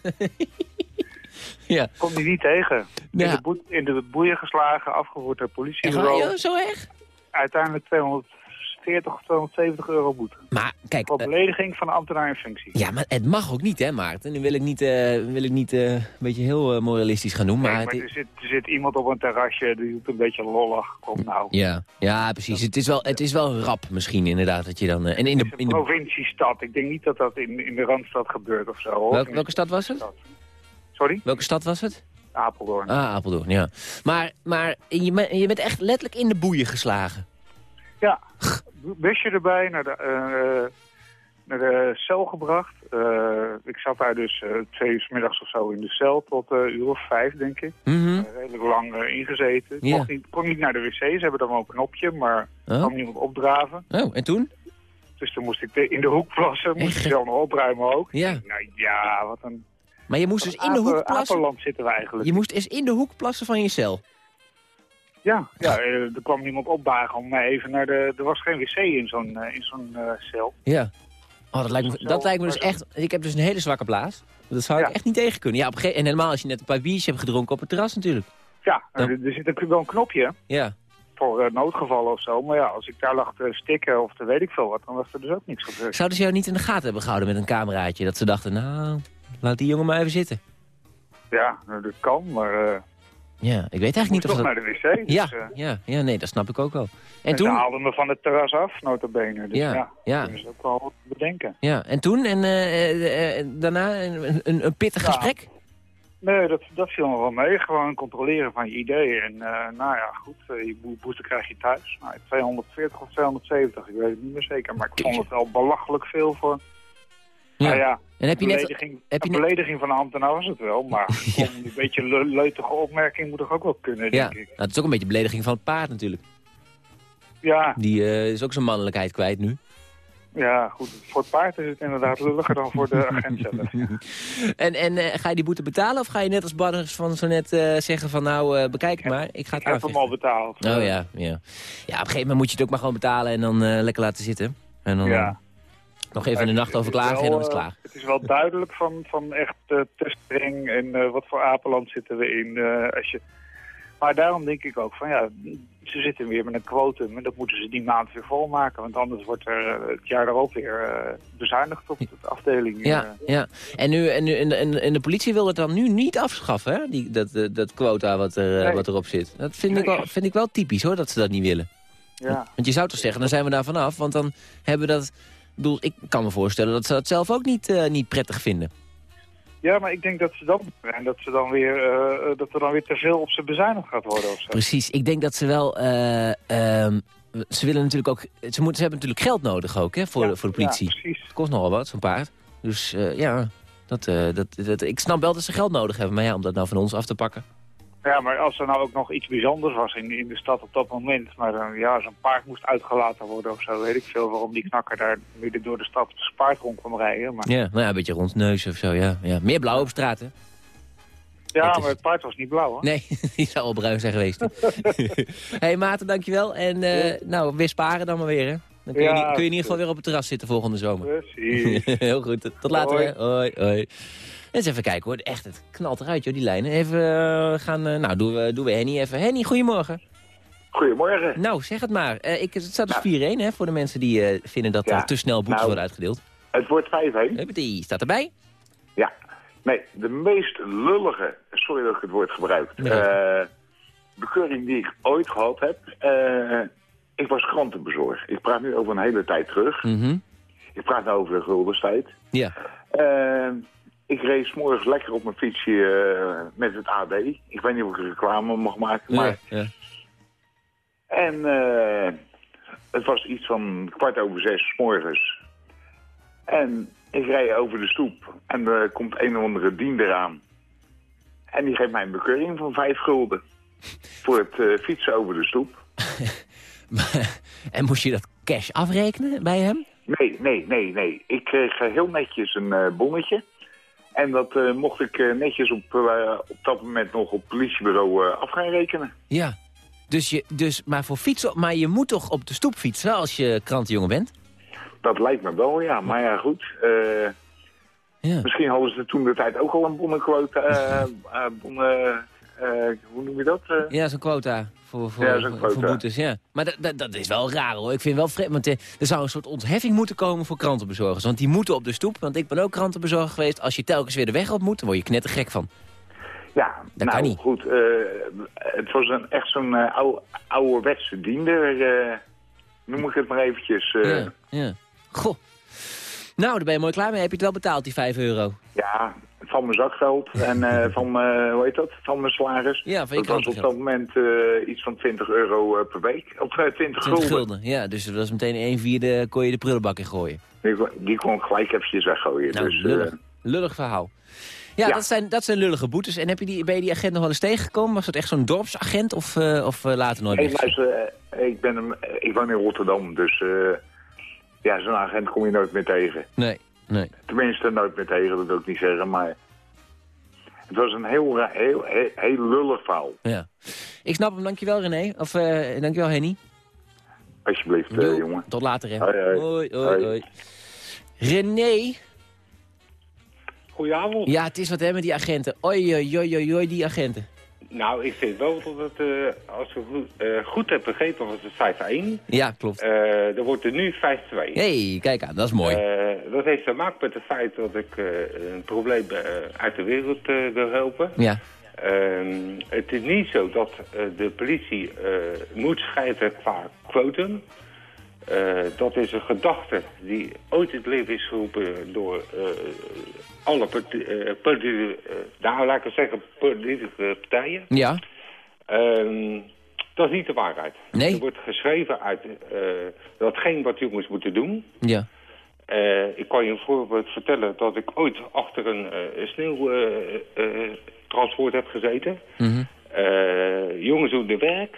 Ja. Kom die niet tegen. In, de in de boeien geslagen, afgevoerd door Echt politiebureau. joh? Zo erg? Uiteindelijk 240 of 270 euro boete. Maar kijk, Voor eh, belediging van een ambtenaar in functie. ja, maar het mag ook niet, hè, Maarten? Nu wil ik niet, eh, wil ik niet eh, een beetje heel moralistisch gaan doen, maar... Maar het- er, zit, er zit iemand op een terrasje, die doet een beetje lollig. Kom nou. ja, ja, precies. Het is, wel, het is wel rap misschien, inderdaad, dat je dan... en in de, in de, Provinciestad. Ik denk niet dat dat in, in de Randstad gebeurt of zo. hoor. welke, welke stad was het? Sorry? Welke stad was het? Apeldoorn. Ah, Apeldoorn, ja. Maar, maar je, je bent echt letterlijk in de boeien geslagen. Ja, busje erbij, naar de, eh, naar de cel gebracht. Eh, ik zat daar dus eh, twee uur 's middags of zo in de cel, tot een uur of vijf, denk ik. Eh, redelijk lang ingezeten. Ja. Mocht niet, kon niet naar de wc, ze hebben dan wel een knopje, maar Oh. kwam niemand opdraven. Oh, en toen? Dus toen moest ik in de hoek plassen, moest ik zelf nog opruimen ook. Ja. Nou ja, wat een... Maar je moest dus in de hoek plassen? Apenland zitten we eigenlijk. Je moest eens in de hoek plassen van je cel. Ja, ja eh, er kwam niemand opdagen om mij even naar de... Er was geen wc in zo'n eh, in zo'n eh, cel. Ja. Oh, dat lijkt me, dat lijkt me dus echt... Ik heb dus een hele zwakke blaas. Dat zou ik echt niet tegen kunnen. Ja, op een gegeven, en helemaal als je net een paar biertjes hebt gedronken op het terras natuurlijk. Ja, er, er zit ook wel een knopje Ja. voor noodgevallen of zo. Maar ja, als ik daar lag te stikken of te weet ik veel wat, dan was er dus ook niks gebeurd. Zouden ze jou niet in de gaten hebben gehouden met een cameraatje? Dat ze dachten, nou, laat die jongen maar even zitten. Ja, nou, dat kan, maar... eh Ja, ik weet eigenlijk niet of toch dat... naar de wc. Dus, Ja, eh, ja, ja, nee, dat snap ik ook wel. En toen? haalden me van het terras af, notabene. Dus Ja, ja, ja. dat kunnen ze ook wel wat bedenken. Ja, en toen? En eh, daarna een, een, een pittig Ja. gesprek? Nee, dat, dat viel nog wel mee. Gewoon controleren van je ideeën. En nou ja, goed, je boe- boete krijg je thuis. Nou, 240 of 270, ik weet het niet meer zeker. Maar ik vond het wel belachelijk veel voor... Ja. Nou ja, En heb je net- belediging, heb je net- belediging van een ambtenaar was het wel. Maar een beetje le leutige opmerking moet toch ook wel kunnen, Ja, denk ik. nou, het is ook een beetje belediging van het paard natuurlijk. Ja, Die eh, is ook zijn mannelijkheid kwijt nu. ja, goed. Voor het paard is het inderdaad lulliger dan voor de agent zelf. En, en eh, ga je die boete betalen of ga je net als Banners van zo net eh, zeggen van nou, bekijk het maar, ik ga het Ik heb hem al betaald. Oh ja, ja. Ja, op een gegeven moment moet je het ook maar gewoon betalen en dan lekker laten zitten. En dan Ja. Nog even de nacht over klagen en dan is het klaar. Het is wel duidelijk van, van echt eh, te streng en eh, wat voor apenland zitten we in. eh, als je... Maar daarom denk ik ook van ja, ze zitten weer met een quotum en dat moeten ze die maand weer volmaken. Want anders wordt er het jaar daarop weer bezuinigd op de afdeling. Ja, ja. En, nu, en, nu, en, en, en de politie wil het dan nu niet afschaffen, hè? Die, dat, dat quota wat, er, Nee. wat erop zit. Dat vind, ik wel, vind ik wel typisch hoor, dat ze dat niet willen. ja. Want je zou toch zeggen, dan zijn we daar vanaf. Want dan hebben we dat... Ik bedoel, ik kan me voorstellen dat ze dat zelf ook niet, eh, niet prettig vinden. ja, maar ik denk dat ze dan, en dat, ze dan weer, eh, dat er dan weer te veel op ze bezuinigd gaat worden of zo. Precies, ik denk dat ze wel... eh, ehm, ze willen natuurlijk ook... Ze, moeten, ze hebben natuurlijk geld nodig ook, hè, voor, Ja, voor de politie. ja, precies. Het kost nogal wat, zo'n paard. Dus ja, dat, dat, dat, ik snap wel dat ze geld nodig hebben. Maar ja, om dat nou van ons af te pakken... Ja, maar als er nou ook nog iets bijzonders was in, in de stad op dat moment, maar dan, ja, zo'n paard moest uitgelaten worden of zo, weet ik veel waarom die knakker daar midden door de stad op zijn paard rond kwam rijden. Maar, Ja, nou ja, een beetje rondneus of zo, ja. ja. Meer blauw op straat, hè? ja, maar het paard was niet blauw, hoor. Nee, die zou wel bruin zijn geweest. Hé hey, Maarten, dankjewel. En eh, nou, weer sparen dan maar weer, hè? Dan kun je, Ja, kun je in ieder geval weer op het terras zitten volgende zomer. Precies. Heel goed, tot later. Hoi. hè. Hoi, hoi. Eens even kijken hoor, echt, het knalt eruit joh, die lijnen. Even eh, gaan, eh, nou doen we, doen we Henny even. Henny, goedemorgen. Goedemorgen. Nou, zeg het maar. Eh, ik, het staat dus 4-1 hè, voor de mensen die vinden dat Ja, er te snel boetes nou, worden uitgedeeld. Het wordt 5-1. Die staat erbij. Ja. Nee, de meest lullige, sorry dat ik het woord gebruik, Nee. bekeuring die ik ooit gehad heb. eh, ik was krantenbezorger. Ik praat nu over een hele tijd terug. Mhm. Ik praat nu over de guldenstijd. Ja. Ik reed 's morgens lekker op mijn fietsje eh, met het AD. Ik weet niet of ik reclame mag maken, maar... Ja, ja. En eh, het was iets van kwart over zes morgens. En ik rijd over de stoep en er komt een of andere diender aan. En die geeft mij een bekeuring van vijf gulden. voor het eh, fietsen over de stoep. en moest je dat cash afrekenen bij hem? Nee, nee, nee, nee. Ik kreeg heel netjes een bonnetje. En dat eh, mocht ik eh, netjes op, eh, op dat moment nog op het politiebureau af gaan rekenen. Ja. Dus je, dus, maar voor fietsen, maar je moet toch op de stoep fietsen als je krantenjongen bent? Dat lijkt me wel, ja. Maar ja, goed. eh, Misschien hadden ze toen de tijd ook al een bonnenquota. bonnen, hoe noem je dat? eh? Ja, zo'n quota voor, voor, Ja, voor- boetes. Ja. Maar dat, is wel raar hoor. Ik vind wel vreemd, want eh, er zou een soort ontheffing moeten komen voor krantenbezorgers. Want die moeten op de stoep, want ik ben ook krantenbezorger geweest. Als je telkens weer de weg op moet, dan word je knettergek van. Ja, Dat nou kan niet. goed. eh, het was een, echt zo'n eh, oude, ouderwetse diender. eh, noem ik het maar eventjes. eh. Ja, ja. Goh. Nou, daar ben je mooi klaar mee. Heb je het wel betaald, die 5 euro? Ja, van mijn zakgeld en eh, van mijn, hoe heet dat, van mijn salaris. Ja, van je dat was op dat moment eh, iets van 20 euro eh, per week. Of eh, 20 20 gulden. gulden. Ja, dus dat was meteen 1 vierde, kon je de prullenbak in gooien. Die, kon- die kon ik gelijk eventjes weggooien. Nou, dus, eh, lullig. Lullig verhaal. Ja, Ja. Dat, zijn, dat zijn lullige boetes. En heb je die, ben je die agent nog wel eens tegengekomen? Was dat echt zo'n dorpsagent of, eh, of eh, later nooit meer? eh, ik, ben hem, ik woon in Rotterdam, dus eh, ja, zo'n agent kom je nooit meer tegen. Nee, nee. Tenminste, nooit meer tegen, dat wil ik niet zeggen, maar... Het was een heel, heel, heel, heel lullig verhaal, Ja. Ik snap hem, dankjewel René. Of eh, dankjewel Henny. alsjeblieft, eh, jongen. Tot later hè. Hoi, hoi. hoi, hoi, Hoi. hoi. René. Goedenavond. Ja, het is wat hè met die agenten. Oi, oi, oi, oi, oi, die agenten. Nou, ik vind wel dat het, eh, als ik goed, eh, goed heb begrepen, was het 5-1. Ja, klopt. Eh er wordt er nu 5-2. hey, kijk aan, dat is mooi. Dat heeft te maken met het feit dat ik een probleem uit de wereld wil helpen. Ja. Ehm, het is niet zo dat de politie moet scheiden qua quotum. Eh, dat is een gedachte die ooit in het leven is geroepen door eh, alle eh, politieke, nou laat ik het zeggen, politieke partijen. Ja. Ehm, dat is niet de waarheid. Nee. Er wordt geschreven uit datgene wat jongens moeten doen. Ja. Ik kan je een voorbeeld vertellen dat ik ooit achter een sneeuwtransport heb gezeten. Mhm. Jongens doen de werk,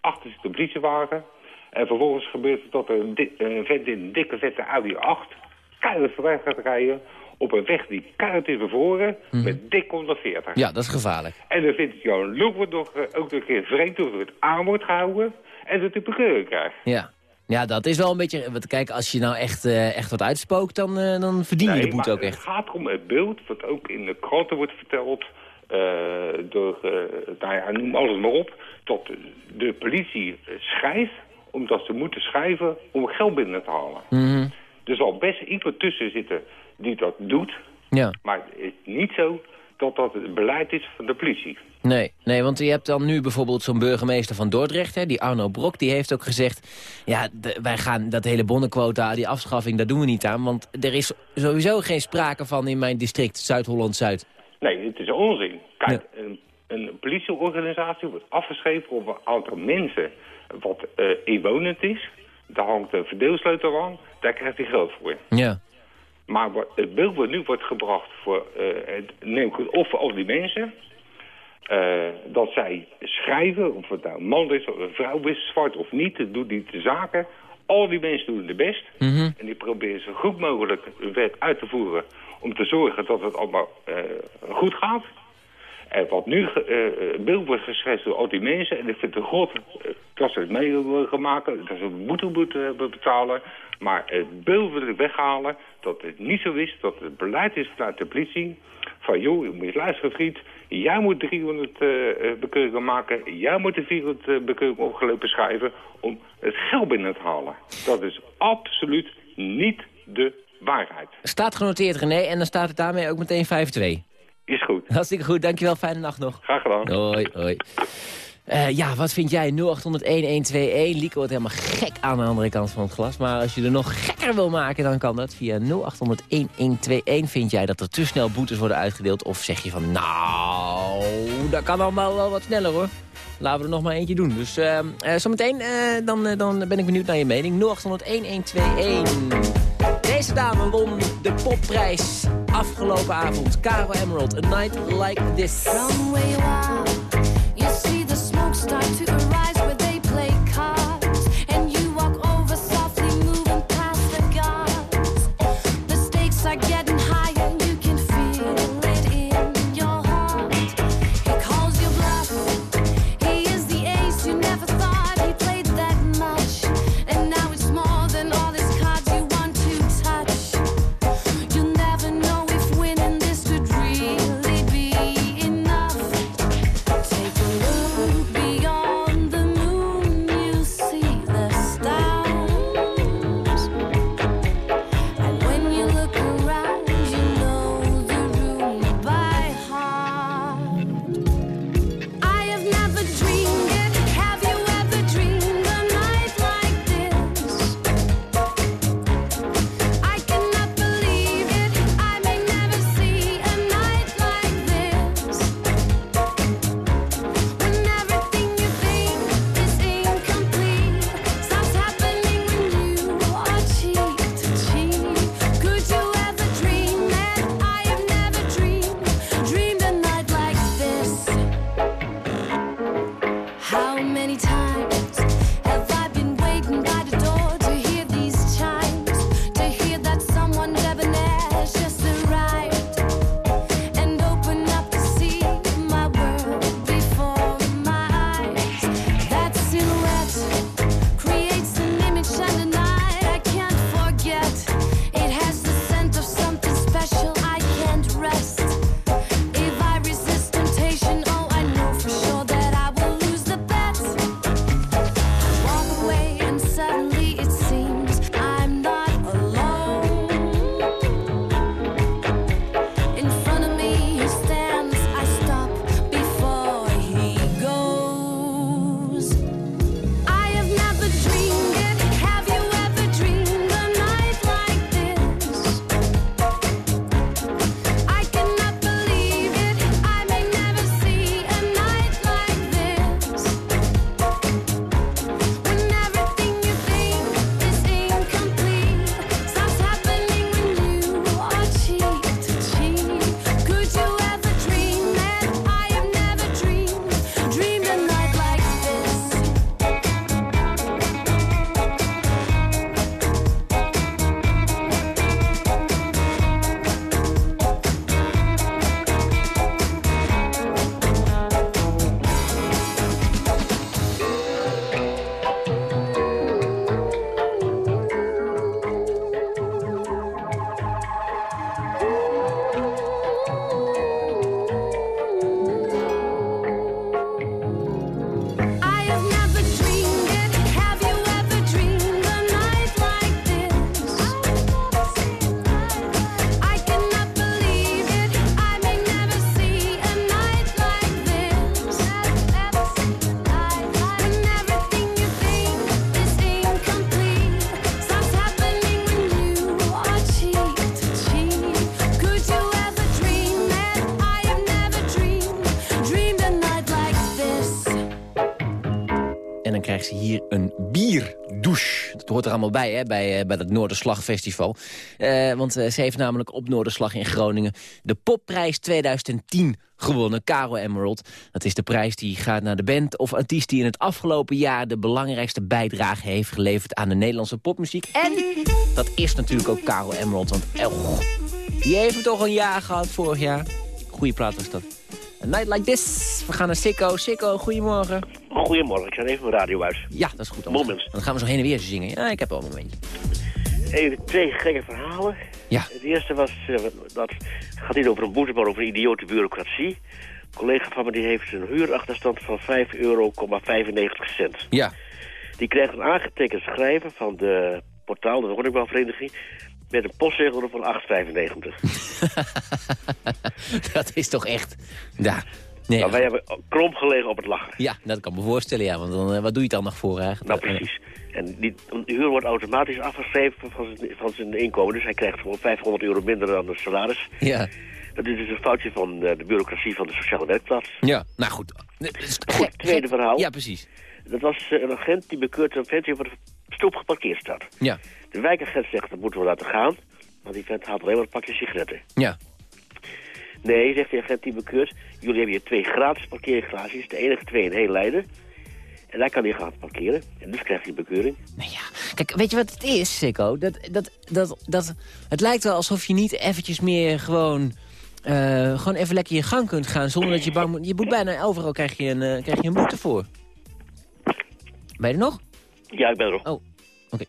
achter de politiewagen. En vervolgens gebeurt het dat er een, di- een vent in een dikke vette Audi 8 keihard voorbij gaat rijden op een weg die keihard is bevroren met dik 140. Ja, dat is gevaarlijk. En dan vindt Loek wordt nog, eh, ook nog een keer vreemd door het aan wordt gehouden en dat hij bekeuring krijgt. Ja. Ja, dat is wel een beetje... Want kijk, als je nou echt, eh, echt wat uitspookt, dan, eh, dan verdien je Nee, de boete ook echt. Het gaat om het beeld wat ook in de kranten wordt verteld. eh, door, eh, nou ja, noem alles maar op. Dat de politie eh, schrijft omdat ze moeten schrijven om geld binnen te halen. Mhm. Er zal best iemand tussen zitten die dat doet. Ja. Maar het is niet zo dat dat het beleid is van de politie. Nee, nee, want je hebt dan nu bijvoorbeeld zo'n burgemeester van Dordrecht, hè, die Arno Brok, die heeft ook gezegd... ja, de- wij gaan dat hele bonnenquota, die afschaffing, daar doen we niet aan... want er is sowieso geen sprake van in mijn district, Zuid-Holland-Zuid. Nee, het is onzin. Kijk, een, een politieorganisatie wordt afgeschreven op een aantal mensen wat eh inwonend is. Daar hangt een verdeelsleutel aan, daar krijgt hij geld voor. Ja. Maar wat, het beeld wat nu wordt gebracht voor, eh, het- neem ik het op voor al die mensen... eh, dat zij schrijven, of het nou een man is of een vrouw is, zwart of niet, dat doet niet de zaken. Al die mensen doen het best. Mhm. En die proberen zo goed mogelijk hun werk uit te voeren om te zorgen dat het allemaal goed gaat. En wat nu eh, beeld wordt geschetst door al die mensen, en ik vind het god eh, dat ze het mee maken, dat ze moeten hebben betalen. Maar het beeld wil ik weghalen dat het niet zo is, dat het beleid is vanuit de politie. Van joh, je moet eens luisteren vriend, jij moet 300 eh, eh, bekeuringen maken, jij moet de 400 eh, bekeuringen opgelopen schrijven om het geld binnen te halen. Dat is absoluut niet de waarheid. Staat genoteerd, René, en dan staat het daarmee ook meteen 5-2. Is goed. Hartstikke goed, dankjewel, fijne nacht nog. Graag gedaan. Hoi, hoi. Eh, ja, wat vind jij? 0800-1121. Lieke wordt helemaal gek aan de andere kant van het glas. Maar als je er nog gekker wil maken, dan kan dat. Via 0800-1121 vind jij dat er te snel boetes worden uitgedeeld. Of zeg je van, nou, dat kan allemaal wel wat sneller hoor. Laten we er nog maar eentje doen. Dus eh, eh, zometeen eh, dan, dan ben ik benieuwd naar je mening. 0800-1121. Deze dame won de popprijs afgelopen avond. Caro Emerald, A Night Like This. From where you see the start to arise er allemaal bij, hè, bij, eh, bij het Noorderslag-festival. Eh, want eh, ze heeft namelijk op Noorderslag in Groningen... de popprijs 2010 gewonnen, Caro Emerald. Dat is de prijs die gaat naar de band of artiest... die in het afgelopen jaar de belangrijkste bijdrage heeft geleverd... aan de Nederlandse popmuziek. En dat is natuurlijk ook Caro Emerald. Want eh, die heeft toch een jaar gehad vorig jaar. Goeie plaat was dat. A night like this. We gaan naar Sikko. Sikko, goedemorgen. Goedemorgen, ik zet even mijn radio uit. Ja, dat is goed. Dan, Moment. dan gaan we zo heen en weer zingen. Ja, ik heb wel een momentje. Even twee gekke verhalen. Ja. Het eerste was, eh, dat gaat niet over een boete, maar over een idiote bureaucratie. Een collega van me die heeft een huurachterstand van 5,95 euro. cent. Ja. Die krijgt een aangetekend schrijven van de portaal, de woningbouwvereniging, met een postzegel van 8,95. dat is toch echt... Ja. Nee, Nou, wij hebben krom gelegen op het lachen. Ja, dat kan me voorstellen, ja. Want dan, eh, wat doe je dan nog voor eigenlijk? Nou, precies. En die, huur wordt automatisch afgeschreven van zijn, van zijn inkomen. Dus hij krijgt gewoon 500 euro minder dan het salaris. Ja. Dat is dus een foutje van eh, de bureaucratie van de sociale werkplaats. Ja, nou goed. Goed, tweede verhaal. Ja, precies. Dat was eh, een agent die bekeurt een vent die op de stoep geparkeerd staat. Ja. De wijkagent zegt, dat moeten we laten gaan. Want die vent haalt alleen maar een pakje sigaretten. Ja. Nee, zegt de agent die bekeurt. Jullie hebben hier twee gratis parkeergarages. De enige twee in heel Leiden. En daar kan hij gaan parkeren. En dus krijgt hij een bekeuring. Kijk, weet je wat het is, Sikko? Dat, dat, dat, dat, het lijkt wel alsof je niet eventjes meer gewoon... eh, gewoon even lekker je gang kunt gaan zonder dat je bang moet... Je moet bijna overal krijg je een, eh, krijg je een boete voor. Ben je er nog? Ja, ik ben er nog. Oh, oké.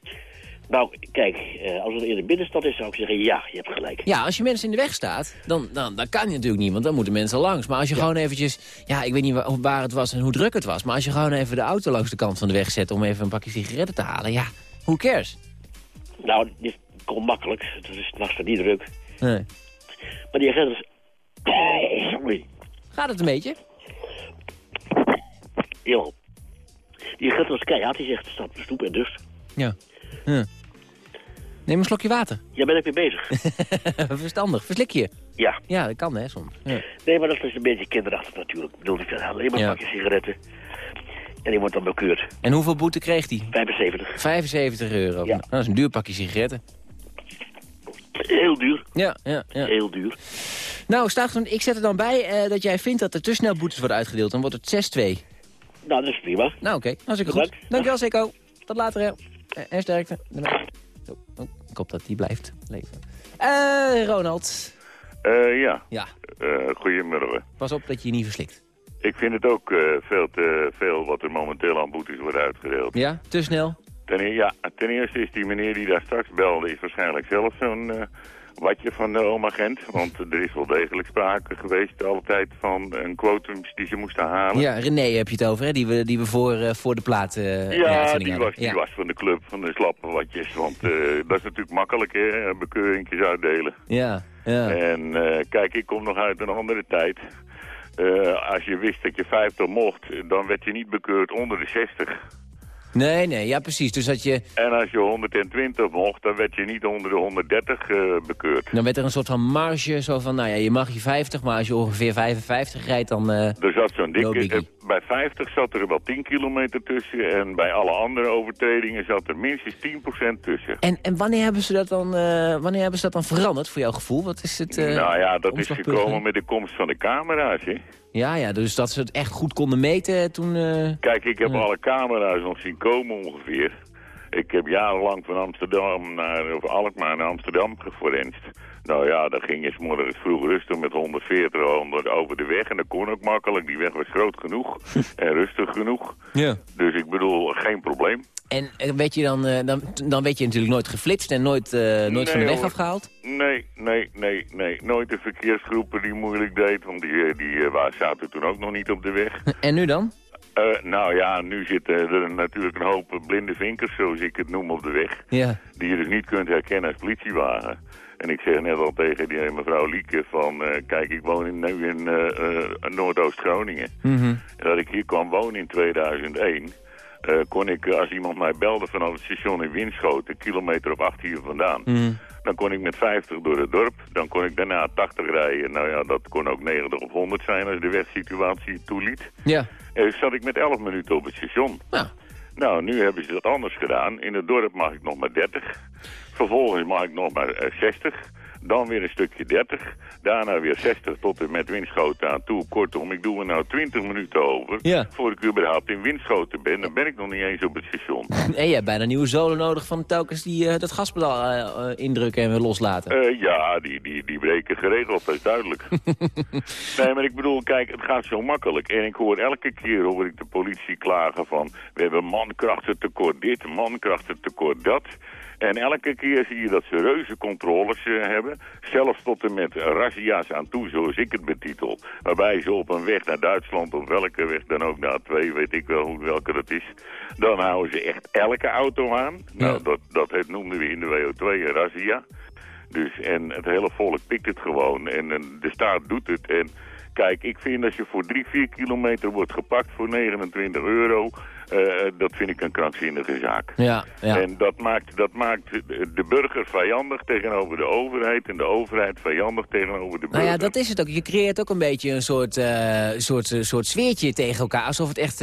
Nou, kijk, eh, als het in de binnenstad is, zou ik zeggen, ja, je hebt gelijk. Ja, als je mensen in de weg staat, dan, dan, dan kan je natuurlijk niet, want dan moeten mensen langs. Maar als je gewoon eventjes, ja, ik weet niet waar, waar het was en hoe druk het was... maar als je gewoon even de auto langs de kant van de weg zet om even een pakje sigaretten te halen... ja, who cares? Nou, dit komt makkelijk. Het is nachts niet druk. Nee. Maar die agent is... Sorry. Gaat het een beetje? Jo. Die agent was keihard. Die zegt, stap op de stoep en dus. Ja. ja. Neem een slokje water. Jij bent even bezig. Verstandig. Verslik je. Ja. Ja, dat kan hè, soms. Ja. Nee, maar dat is een beetje kinderachtig natuurlijk. Ik bedoel, ik zeg alleen maar Ja. een pakje sigaretten. En die wordt dan bekeurd. En hoeveel boete kreeg hij? 75. 75 euro. Nou, dat is een duur pakje sigaretten. Heel duur. Ja, ja, ja. Heel duur. Nou, Staagton, ik zet er dan bij eh, dat jij vindt dat er te snel boetes worden uitgedeeld. Dan wordt het 6-2. Nou, dat is prima. Nou, oké. Hartstikke goed. Dankjewel, Seco. Tot later, hè. Eh, En sterkte. Zo, oh, ik hoop dat die blijft leven. Eh, Ronald. Eh, ja. Ja. Eh, goedemiddag. Pas op dat je je niet verslikt. Ik vind het ook eh, veel te veel wat er momenteel aan boetes wordt uitgedeeld. Ja? Te snel? Ten, e- ja, ten eerste is die meneer die daar straks belde... is waarschijnlijk zelf zo'n eh, watje van de oma Gent. Want er is wel degelijk sprake geweest altijd van een quotum die ze moesten halen. Ja, René heb je het over, hè? Die we, die we voor, eh, voor de plaat eh, de Ja, die was, die Ja. was van de club, van de slappe watjes. Want eh, dat is natuurlijk makkelijk, hè, bekeuringjes uitdelen. Ja, ja. En eh, kijk, ik kom nog uit een andere tijd. Eh, als je wist dat je 50 mocht, dan werd je niet bekeurd onder de 60. Nee, nee, ja precies. Dus dat je, En als je 120 mocht, dan werd je niet onder de 130 eh, bekeurd. dan werd er een soort van marge, zo van, nou ja, je mag je 50, maar als je ongeveer 55 rijdt, dan... eh, Er zat zo'n dikke... bij 50 zat er wel 10 kilometer tussen. En bij alle andere overtredingen zat er minstens 10% tussen. En, en wanneer, hebben ze dat dan, eh, wanneer hebben ze dat dan veranderd, voor jouw gevoel? Wat is het... nou ja, dat is gekomen met de komst van de camera's, hè. Ja, ja, dus dat ze het echt goed konden meten toen... eh, Kijk, ik heb Ja. alle camera's nog zien komen ongeveer. Ik heb jarenlang van Amsterdam naar, of Alkmaar naar Amsterdam geforenst. Nou ja, dan ging je 's morgens vroeg rustig met 140 100 over de weg. En dat kon ook makkelijk. Die weg was groot genoeg en rustig genoeg. Ja. Dus ik bedoel, geen probleem. En eh, werd je dan, eh, dan, dan werd je natuurlijk nooit geflitst en nooit, eh, nooit van de weg hoor. afgehaald? Nee, nee, nee, nee. Nooit de verkeersgroepen die moeilijk deed. Want die, die waren- zaten toen ook nog niet op de weg. En nu dan? Nou ja, nu zitten er natuurlijk een hoop blinde vinkers, zoals ik het noem, op de weg. Ja. Die je dus niet kunt herkennen als politiewagen. En ik zeg net al tegen die mevrouw Lieke van... kijk, ik woon in, nu in Noordoost-Groningen. Mhm. En dat ik hier kwam wonen in 2001... eh, kon ik, eh, als iemand mij belde vanaf het station in Winschoten... kilometer op acht hier vandaan... Mhm. Dan kon ik met 50 door het dorp. Dan kon ik daarna 80 rijden. Nou ja, dat kon ook 90 of 100 zijn als de wegsituatie toeliet. Ja. En zat ik met 11 minuten op het station. Nou, nu hebben ze dat anders gedaan. In het dorp mag ik nog maar 30. Vervolgens mag ik nog maar eh, 60. Dan weer een stukje 30. Daarna weer 60 tot en met Winschoten aan toe. Kortom, ik doe er nou 20 minuten over. Ja. Voor ik überhaupt in Winschoten ben. Dan ben ik nog niet eens op het station. En je hebt bijna nieuwe zolen nodig van telkens die eh, dat gaspedaal eh, eh, indrukken en weer loslaten. Ja, die, die, die breken geregeld, dat is duidelijk. nee, maar ik bedoel, kijk, het gaat zo makkelijk. En ik hoor elke keer hoor ik de politie klagen van... we hebben mankrachtentekort dit, mankrachtentekort dat. En elke keer zie je dat ze reuze controles eh, hebben. Zelfs tot en met razzia's aan toe, zoals ik het betitel. Waarbij ze op een weg naar Duitsland, of welke weg dan ook, naar twee, weet ik wel hoe, welke dat is. Dan houden ze echt elke auto aan. Nou, dat, dat het noemden we in de WO2 een razzia. Dus, en het hele volk pikt het gewoon. En, en de staat doet het. En kijk, ik vind als je voor 3, 4 kilometer wordt gepakt voor 29 euro... eh, dat vind ik een krankzinnige zaak. Ja, ja. En dat maakt, dat maakt de burger vijandig tegenover de overheid... en de overheid vijandig tegenover de burger. Nou ja, dat is het ook. Je creëert ook een beetje een soort, eh, soort, eh, soort sfeertje tegen elkaar. Alsof het echt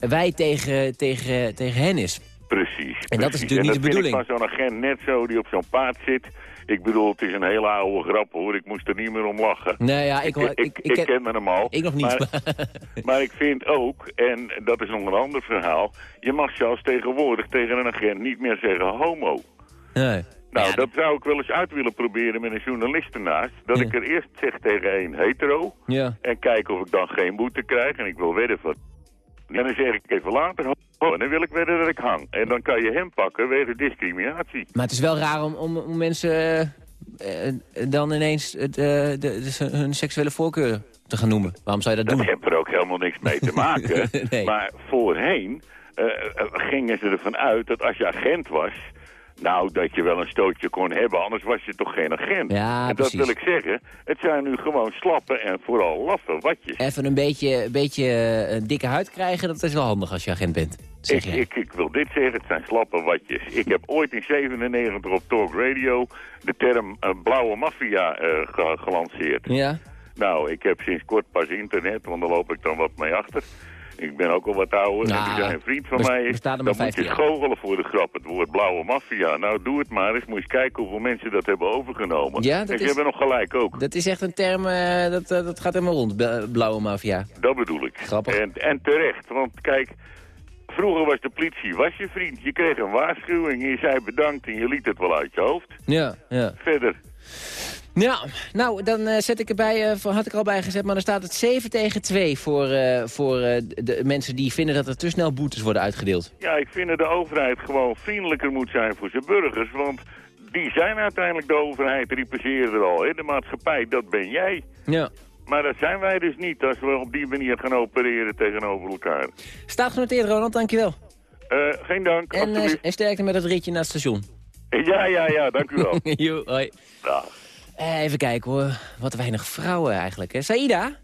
wij tegen, tegen, tegen hen is. Precies. En dat is natuurlijk niet de En dat vind bedoeling. ik van zo'n agent net zo die op zo'n paard zit... Ik bedoel, het is een hele oude grap hoor. Ik moest er niet meer om lachen. Nee, ja, ik, ik, ik, ik, ken, hem al. Ik nog niet. Maar, maar ik vind ook, en dat is nog een ander verhaal... je mag zelfs tegenwoordig tegen een agent niet meer zeggen homo. Nee. Nou, dat zou ik wel eens uit willen proberen met een journalist ernaast. Dat Ja. ik er eerst zeg tegen een hetero. Ja. En kijken of ik dan geen boete krijg. En ik wil wedden van... En dan zeg ik even later, oh, en dan wil ik wedden dat ik hang. En dan kan je hem pakken wegen discriminatie. Maar het is wel raar om, om, om mensen eh, eh, dan ineens het, eh, de, de- hun seksuele voorkeur te gaan noemen. Waarom zou je dat Dat doen? heeft er ook helemaal niks mee te maken. Nee. Maar voorheen gingen ze ervan uit dat als je agent was... Nou, dat je wel een stootje kon hebben, anders was je toch geen agent. Ja, en dat precies. wil ik zeggen. Het zijn nu gewoon slappe en vooral laffe watjes. Even een beetje, een beetje eh, een dikke huid krijgen, dat is wel handig als je agent bent. Zeg Ik, ik, ik wil dit zeggen, het zijn slappe watjes. Ik heb ooit in 97 op Talk Radio de term eh, blauwe maffia eh, ge- gelanceerd. Ja? Nou, ik heb sinds kort pas internet, want daar loop ik dan wat mee achter. Ik ben ook al wat ouder en Nou, die zijn een vriend van mij. er Dan moet je 15 jaar. schogelen voor de grap, het woord blauwe maffia. Nou, doe het maar eens. Moet je eens kijken hoeveel mensen dat hebben overgenomen. Ja, dat en ze is- hebben nog gelijk ook. Dat is echt een term, eh, dat, eh, dat gaat helemaal rond, bla- blauwe maffia. Dat bedoel ik. Grappig. En, en terecht, want kijk, vroeger was de politie was je vriend. Je kreeg een waarschuwing, je zei bedankt en je liet het wel uit je hoofd. Ja, ja. Verder. Ja, nou, dan eh, zet ik erbij, eh, had ik er al bij gezet, maar dan staat het 7 tegen 2 voor, eh, voor de, mensen die vinden dat er te snel boetes worden uitgedeeld. Ja, ik vind dat de overheid gewoon vriendelijker moet zijn voor zijn burgers. Want die zijn uiteindelijk de overheid, die passeren er al. Hè? De maatschappij, dat ben jij. Ja. Maar dat zijn wij dus niet als we op die manier gaan opereren tegenover elkaar. Staat genoteerd, Ronald, dankjewel. Geen dank, En, en sterkte met het ritje naar het station. Ja, ja, ja, dank u wel. Jo, hoi. Dag. Eh, even kijken hoor, wat weinig vrouwen eigenlijk. Hè. Saida?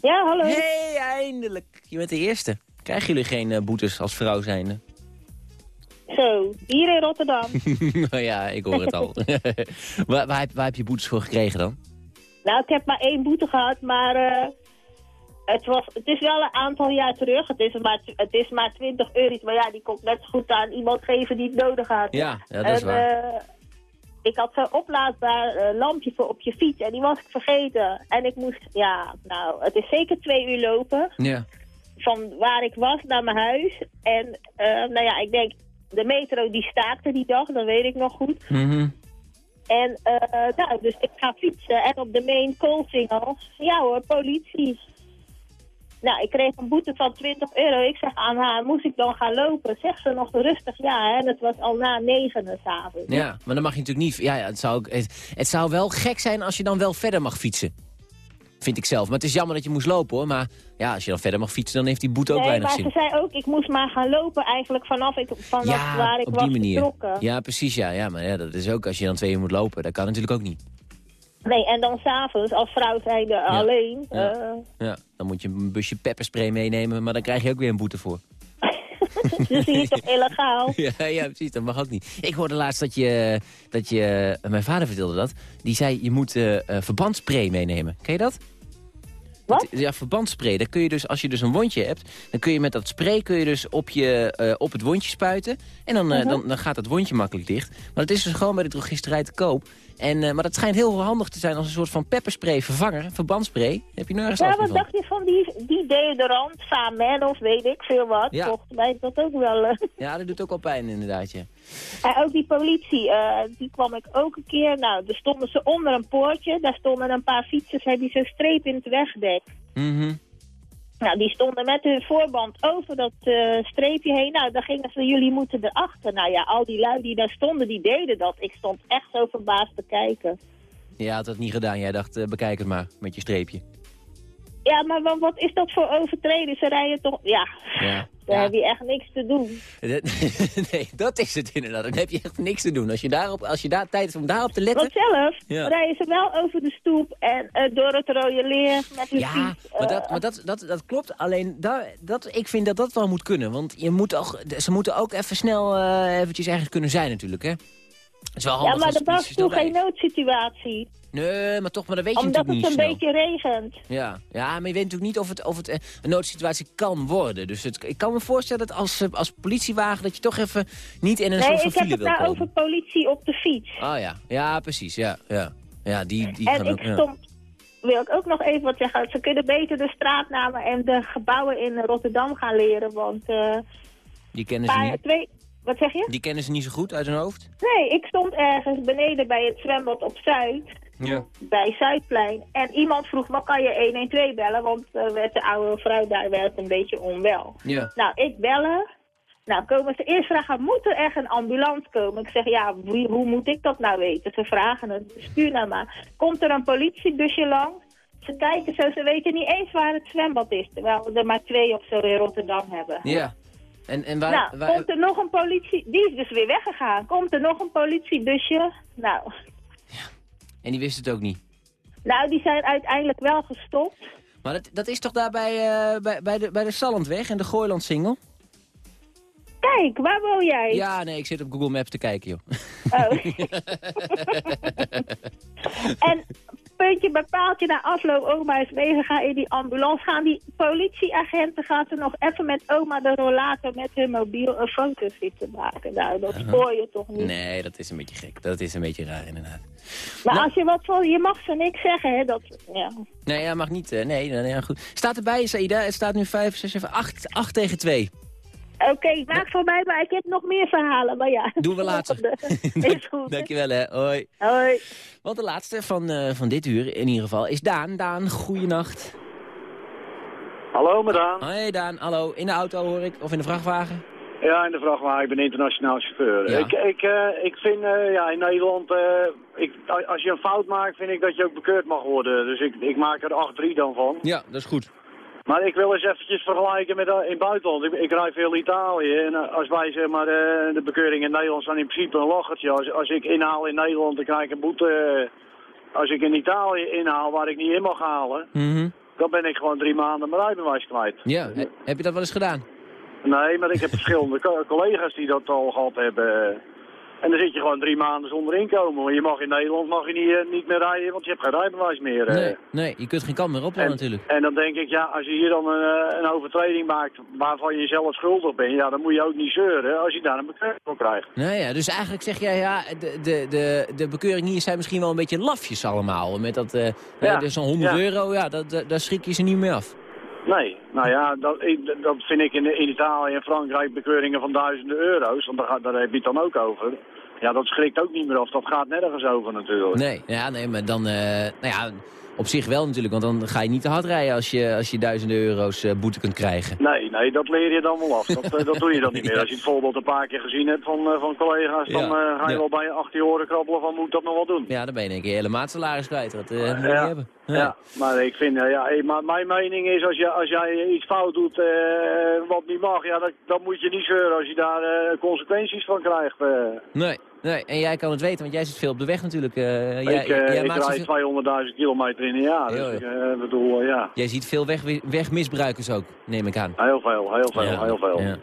Ja, hallo. Hey, eindelijk. Je bent de eerste. Krijgen jullie geen eh, boetes als vrouw zijnde? Zo, hier in Rotterdam. nou ja, ik hoor het al. waar, waar, heb, waar heb je boetes voor gekregen dan? nou, ik heb maar één boete gehad, maar eh, het, was, het is wel een aantal jaar terug. Het is maar, het is maar 20 euro, maar ja, die komt net zo goed aan iemand geven die het nodig had. Ja, ja dat is En, waar. Ik had zo'n oplaadbaar eh, lampje voor op je fiets en die was ik vergeten. En ik moest, ja, nou, het is zeker twee uur lopen. Ja. van waar ik was naar mijn huis. En eh, nou ja, ik denk, de metro die staakte die dag, dat weet ik nog goed. Mhm. En eh, nou, dus ik ga fietsen en op de main Koolsingel, ja hoor, politie. Nou, ik kreeg een boete van 20 euro. Ik zeg aan haar, moest ik dan gaan lopen? Zegt ze nog rustig ja, hè? en het was al na negenen s'avonds. Ja, maar dan mag je natuurlijk niet... Ja, ja het, zou het, het zou wel gek zijn als je dan wel verder mag fietsen. Vind ik zelf. Maar het is jammer dat je moest lopen hoor. Maar ja, als je dan verder mag fietsen, dan heeft die boete ook nee, weinig maar zin. ze zei ook, ik moest maar gaan lopen eigenlijk vanaf, ik, vanaf Ja, waar ik op was die manier. vertrokken. Ja, precies. Ja, ja, maar ja, dat is ook als je dan twee uur moet lopen. Dat kan natuurlijk ook niet. Nee, en dan s'avonds als vrouw zijnde alleen. Ja. eh, Ja, dan moet je een busje pepperspray meenemen, maar dan krijg je ook weer een boete voor. dus die is toch illegaal? Ja, ja, precies. Dat mag ook niet. Ik hoorde laatst dat je, dat je... Mijn vader vertelde dat. Die zei, je moet eh eh, verbandspray meenemen. Ken je dat? Wat? Ja, verbandspray. Dan kun je dus, als je dus een wondje hebt... dan kun je met dat spray kun je dus op, je, eh, op het wondje spuiten. En dan, eh, Mhm. dan, dan gaat het wondje makkelijk dicht. Maar het is dus gewoon bij de drogisterij te koop. En, eh, maar dat schijnt heel handig te zijn als een soort van pepperspray vervanger. Verbandspray. Heb je nergens Ja, wat dacht je van die, die deodorant, Samen of weet ik veel wat? Ja. Volgens mij is dat ook wel... eh, Ja, dat doet ook wel pijn inderdaad, ja. En ook die politie, eh, die kwam ik ook een keer. Nou, daar stonden ze onder een poortje. Daar stonden een paar fietsers, hebben die zo'n streep in het wegdek. Mhm. Nou, die stonden met hun voorband over dat eh, streepje heen. Nou, dan gingen ze, jullie moeten erachter. Nou ja, al die lui die daar stonden, die deden dat. Ik stond echt zo verbaasd te kijken. Je had dat niet gedaan. Jij dacht, eh, bekijk het maar met je streepje. Ja, maar wat, wat is dat voor overtreden? Ze rijden toch... Ja, Ja. Daar heb je echt niks te doen. nee, dat is het inderdaad. Dan heb je echt niks te doen. Als je, daarop, als je daar tijd hebt om daarop te letten... Want zelf Ja. rijden ze wel over de stoep en eh, door het rode leer met hun Ja, fiets. maar, dat, eh, maar dat, dat, dat klopt. Alleen, daar, dat, ik vind dat dat wel moet kunnen. Want je moet ook, ze moeten ook even snel eh, eventjes ergens kunnen zijn natuurlijk, hè? Het is wel Ja, maar dat was toen geen noodsituatie. Nee, maar toch, maar dat weet je Omdat het natuurlijk een niet snel. beetje regent. Ja. ja, maar je weet natuurlijk niet of het, of het eh, een noodsituatie kan worden. Dus het, ik kan me voorstellen dat als, eh, als politiewagen... dat je toch even niet in een Nee, soort van ik heb file het wil nou komen. over politie op de fiets. Oh ja, ja precies, ja. Ja, ja die, die en ik ook... ja. stond, wil ik ook nog even wat zeggen. Ze kunnen beter de straatnamen en de gebouwen in Rotterdam gaan leren. Want eh, Die kennen ze paar, niet. twee, wat zeg je? Die kennen ze niet zo goed uit hun hoofd? Nee, ik stond ergens beneden bij het zwembad op Zuid. Ja. bij Zuidplein. En iemand vroeg, wat kan je 112 bellen? Want uh, werd de oude vrouw daar werd een beetje onwel. Ja. Nou, ik bellen. Nou, komen ze eerst vragen, moet er echt een ambulance komen? Ik zeg, ja, wie, hoe moet ik dat nou weten? Ze vragen het, stuur nou maar. Komt er een politiebusje langs? Ze kijken zo, ze weten niet eens waar het zwembad is. Terwijl we er maar twee of zo in Rotterdam hebben. Ja. En, en waar, nou, waar- komt er nog een politie... Die is dus weer weggegaan. Komt er nog een politiebusje? Nou, En die wist het ook niet. nou die zijn uiteindelijk wel gestopt. Maar dat, dat is toch daar bij, eh, bij, bij, de, bij de Sallandweg en de Gooilandsingel? Kijk, waar woon jij? Ja, nee, ik zit op Google Maps te kijken, joh. Oh. en puntje bij paaltje na afloop oma is meegegaan in die ambulance. Gaan die politieagenten gaan ze nog even met oma de rollator met hun mobiel een foto zitten maken. Nou, dat hoor je toch niet. Nee, dat is een beetje gek. Dat is een beetje raar, inderdaad. Maar als je wat van, je mag ze niks zeggen, hè. Dat, ja. Nee, ja, mag niet. Nee, nee, nee, goed. Staat erbij, Saida, het staat nu 5, 6, 7, 8, 8 tegen 2. Oké, maak voor mij, maar ik heb nog meer verhalen. Maar ja. Doen we later. is goed. Dankjewel, hè. Hoi. Hoi. Want de laatste van, eh, van dit uur, in ieder geval, is Daan. Daan, goeienacht. Hallo, met Daan. Hoi, Daan. Hallo. In de auto, hoor ik. Of in de vrachtwagen? Ja, in de vrachtwagen. Ik ben internationaal chauffeur. Ja. Ik, ik, eh, ik vind eh, ja, in Nederland, eh, ik, als je een fout maakt, vind ik dat je ook bekeurd mag worden. Dus ik, ik maak er 8-3 dan van. Ja, dat is goed. Maar ik wil eens eventjes vergelijken met eh, in het buitenland. Ik, ik rijd veel Italië. En eh, als wij zeg maar eh, de bekeuringen in Nederland zijn in principe een lachertje. Als, als ik inhaal in Nederland, dan krijg ik een boete. als ik in Italië inhaal waar ik niet in mag halen, Mhm. dan ben ik gewoon drie maanden mijn rijbewijs kwijt. Ja, he- heb je dat wel eens gedaan? Nee, maar ik heb verschillende co- collega's die dat al gehad hebben. En dan zit je gewoon drie maanden zonder inkomen. Want je mag in Nederland mag je niet, eh, niet meer rijden, want je hebt geen rijbewijs meer. eh. Nee, nee, je kunt geen kant meer oplopen natuurlijk. En dan denk ik, ja, als je hier dan een, eh, een overtreding maakt waarvan je zelf schuldig bent, ja, dan moet je ook niet zeuren als je daar een bekeuring voor krijgt. Nou ja, dus eigenlijk zeg jij, ja, de, de, de, de bekeuringen hier zijn misschien wel een beetje lafjes allemaal. Met dat, Ja, dus zo'n 100 ja. euro, ja, dat, dat- daar schrik je ze niet meer af. Nee, nou ja, dat, dat vind ik in, Italië en Frankrijk bekeuringen van duizenden euro's, want daar, daar heb je het dan ook over. Ja, dat schrikt ook niet meer af, dat gaat nergens over natuurlijk. Nee, ja, nee, maar dan, eh, nou ja, op zich wel natuurlijk, want dan ga je niet te hard rijden als je, als je duizenden euro's eh, boete kunt krijgen. Nee, nee, dat leer je dan wel af. Dat, eh, dat doe je dan niet meer. Als je het voorbeeld een paar keer gezien hebt van, eh, van collega's, dan Ja, ga je wel bij je achter je oren krabbelen van moet ik dat nog wel doen. Ja, dan ben je keer je hele maatsalaris kwijt. Dat moet je Ja, hebben. ja, maar ik vind, ja, maar mijn mening is als, je, als jij iets fout doet wat niet mag, ja, dat, dan moet je niet zeuren als je daar consequenties van krijgt. eh. Nee, nee, en jij kan het weten, want jij zit veel op de weg natuurlijk. eh, jij, ik eh, jij ik maakt rijd zoveel- 200.000 kilometer in een jaar, Ja, dus ik eh, bedoel, eh, ja. Jij ziet veel weg, wegmisbruikers ook, neem ik aan. Heel veel, heel veel, Ja, heel veel. ja.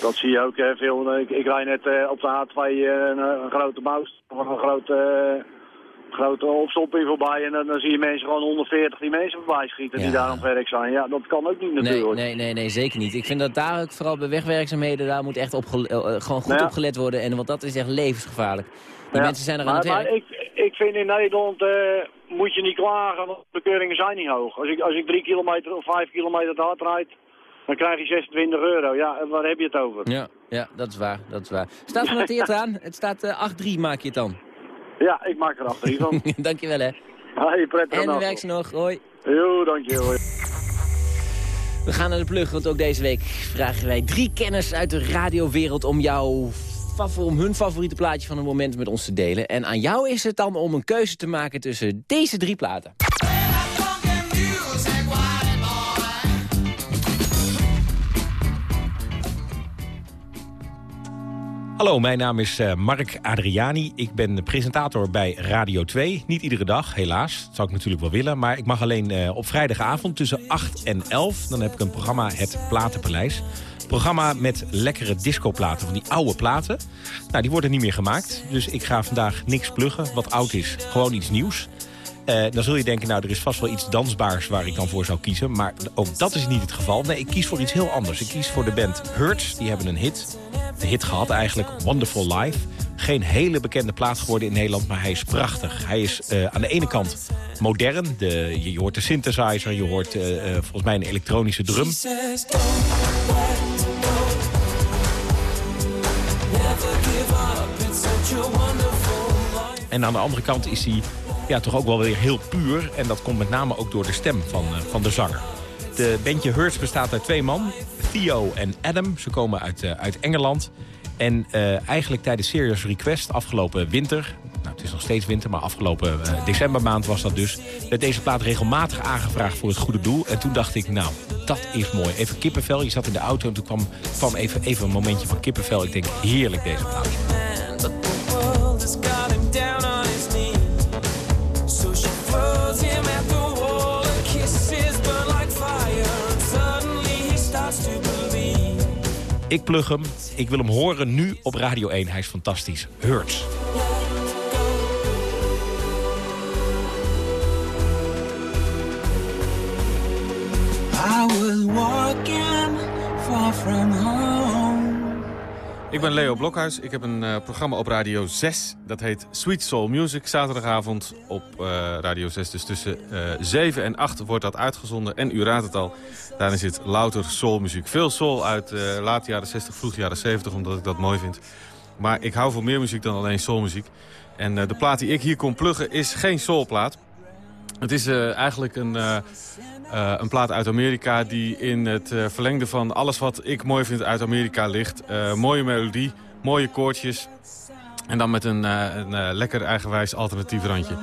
Dat zie je ook veel. Ik, ik rijd net op de A2 eh, een, een grote of een grote, grote opstopping voorbij. En dan, dan zie je mensen gewoon 140 die mensen voorbij schieten die daar aan het werk zijn. Ja, dat kan ook niet natuurlijk. nee, nee, nee, zeker niet. Ik vind dat daar ook vooral bij wegwerkzaamheden, daar moet echt opge- eh, eh, gewoon goed Nou ja. op gelet worden. En, want dat is echt levensgevaarlijk. Die Ja, mensen zijn er aan maar, het werk. Maar ik, ik vind in Nederland eh, moet je niet klagen, want de bekeuringen zijn niet hoog. Als ik, als ik drie kilometer of vijf kilometer te hard rijd, dan krijg je 26 euro. Ja, en waar heb je het over? Ja, ja, dat is waar, dat is waar. Staat genoteerd aan. Het staat eh 8-3 maak je het dan. Ja, ik maak er drie van. Dankjewel hè. Hey, prettige En werk ze nog. Hoi. Jo, dankjewel. We gaan naar de plug, want ook deze week vragen wij drie kenners uit de radiowereld om jouw om hun favoriete plaatje van het moment met ons te delen. En aan jou is het dan om een keuze te maken tussen deze drie platen. Hallo, mijn naam is uh, Mark Adriani. Ik ben presentator bij Radio 2. Niet iedere dag, helaas. Dat zou ik natuurlijk wel willen. Maar ik mag alleen uh, op vrijdagavond tussen 8 en 11. Dan heb ik een programma Het Platenpaleis. Programma met lekkere discoplaten, van die oude platen. Nou, die worden niet meer gemaakt. Dus ik ga vandaag niks pluggen wat oud is. Gewoon iets nieuws. Uh, dan zul je denken, nou, er is vast wel iets dansbaars waar ik dan voor zou kiezen. Maar ook dat is niet het geval. Nee, ik kies voor iets heel anders. Ik kies voor de band Hurts. Die hebben een hit. Hit gehad eigenlijk, Wonderful Life. Geen hele bekende plaat geworden in Nederland, maar hij is prachtig. Hij is uh, aan de ene kant modern. De, je, je, hoort de synthesizer, je hoort uh, volgens mij een elektronische drum. En aan de andere kant is hij ja, toch ook wel weer heel puur. En dat komt met name ook door de stem van, uh, van de zanger. De bandje Hurts bestaat uit twee man. Theo en Adam. Ze komen uit, uh, uit Engeland. En uh, eigenlijk tijdens Serious Request afgelopen winter... Nou, het is nog steeds winter, maar afgelopen decembermaand was dat dus... werd deze plaat regelmatig aangevraagd voor het goede doel. En toen dacht ik, nou, dat is mooi. Even kippenvel. Je zat in de auto en toen kwam, kwam even, even een momentje van kippenvel. Ik denk, heerlijk deze plaat. Ik plug hem. Ik wil hem horen nu op Radio 1. Hij is fantastisch. Hurts. I was walking far from home. Ik ben Leo Blokhuis. Ik heb een uh, programma op Radio 6. Dat heet Sweet Soul Music. Zaterdagavond op uh, Radio 6. Dus tussen uh, 7 en 8 wordt dat uitgezonden. En u raadt het al, daarin zit louter soulmuziek. Veel soul uit late jaren 60, vroeg jaren 70, omdat ik dat mooi vind. Maar ik hou van meer muziek dan alleen soulmuziek. En de plaat die ik hier kon pluggen is geen soulplaat. Het is eigenlijk een... Uh, een plaat uit Amerika die in het verlengde van alles wat ik mooi vind uit Amerika ligt. Mooie melodie, mooie koortjes. En dan met een, een lekker eigenwijs alternatief randje.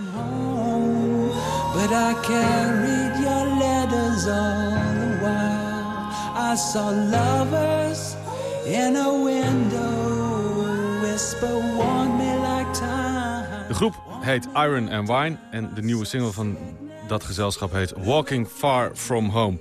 But I carried your letters all the while. I saw lovers in a window whisper warn me like time. De groep heet Iron and Wine en de nieuwe single van dat gezelschap heet Walking Far From Home.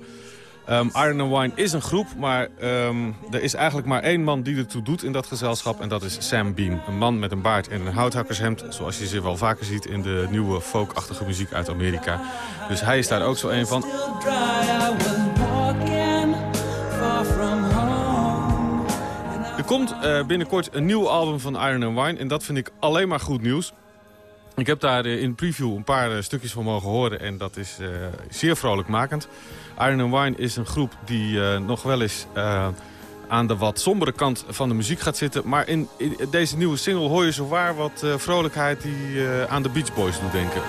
Um, Iron and Wine is een groep, maar um, er is eigenlijk maar één man die ertoe doet in dat gezelschap. En dat is Sam Beam. Een man met een baard en een houthakkershemd. Zoals je ze wel vaker ziet in de nieuwe folkachtige muziek uit Amerika. Dus hij is daar ook zo een van. Er komt uh, binnenkort een nieuw album van Iron and Wine. En dat vind ik alleen maar goed nieuws. Ik heb daar in preview een paar stukjes van mogen horen en dat is uh, zeer vrolijkmakend. Iron Wine is een groep die nog wel eens aan de wat sombere kant van de muziek gaat zitten. Maar in, in deze nieuwe single hoor je zowaar wat vrolijkheid die aan de Beach Boys doet denken.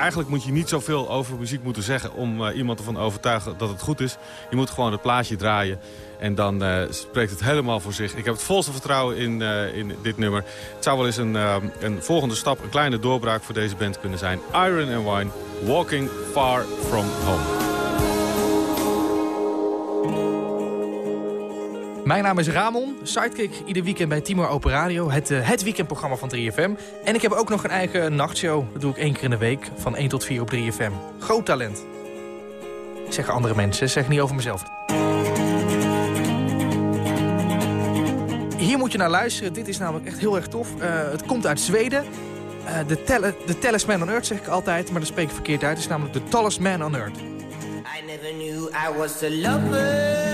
Eigenlijk moet je niet zoveel over muziek moeten zeggen om iemand ervan overtuigen dat het goed is. Je moet gewoon het plaatje draaien. En dan uh, spreekt het helemaal voor zich. Ik heb het volste vertrouwen in, uh, in dit nummer. Het zou wel eens een, een volgende stap, een kleine doorbraak voor deze band kunnen zijn. Iron and Wine, Walking Far From Home. Mijn naam is Ramon, sidekick ieder weekend bij Timor Open Radio, het, het weekendprogramma van 3FM. En ik heb ook nog een eigen nachtshow, dat doe ik één keer in de week, van 1 tot 4 op 3FM. Groot talent. Zeggen andere mensen, zeg niet over mezelf. Hier moet je naar luisteren. Dit is namelijk echt heel erg tof. Uh, het komt uit Zweden. Uh, de, tallest man on earth zeg ik altijd, maar dat spreek ik verkeerd uit. Het is namelijk de tallest man on earth. I never knew I was a lover.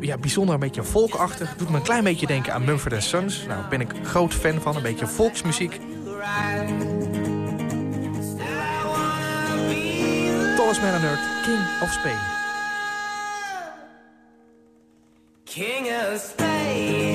Ja, bijzonder een beetje volkachtig. Doet me een klein beetje denken aan Mumford Sons. Nou, ben ik groot fan van. Een beetje volksmuziek. Tallest man on earth, King of Spain. King of Spain.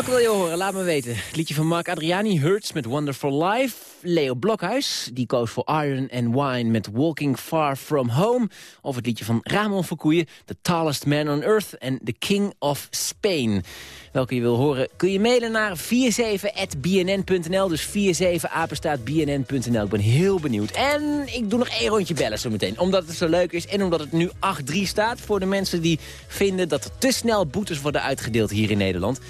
Welke wil je horen? Laat me weten. Het liedje van Mark Adriani, Hurts met Wonderful Life. Leo Blokhuis. Die koos voor Iron and Wine met Walking Far From Home. Of het liedje van Ramon Verkoeien, The Tallest Man on Earth en The King of Spain. Welke je wil horen, kun je mailen naar 47.bnn.nl. Dus 47apenstaatbnn.nl. Ik ben heel benieuwd. En ik doe nog één rondje bellen zo meteen. Omdat het zo leuk is en omdat het nu 8-3 staat... voor de mensen die vinden dat er te snel boetes worden uitgedeeld hier in Nederland.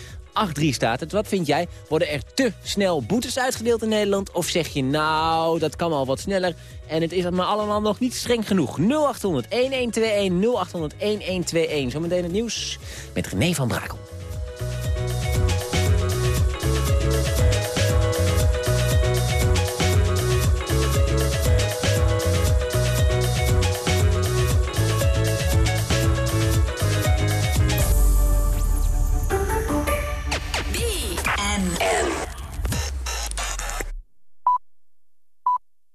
8-3 staat het. Wat vind jij? Worden er te snel boetes uitgedeeld in Nederland? Of zeg je, nou, dat kan al wat sneller... en het is maar allemaal nog niet streng genoeg? 0800-1121, 0800-1121. Zometeen het nieuws met René van Brakel.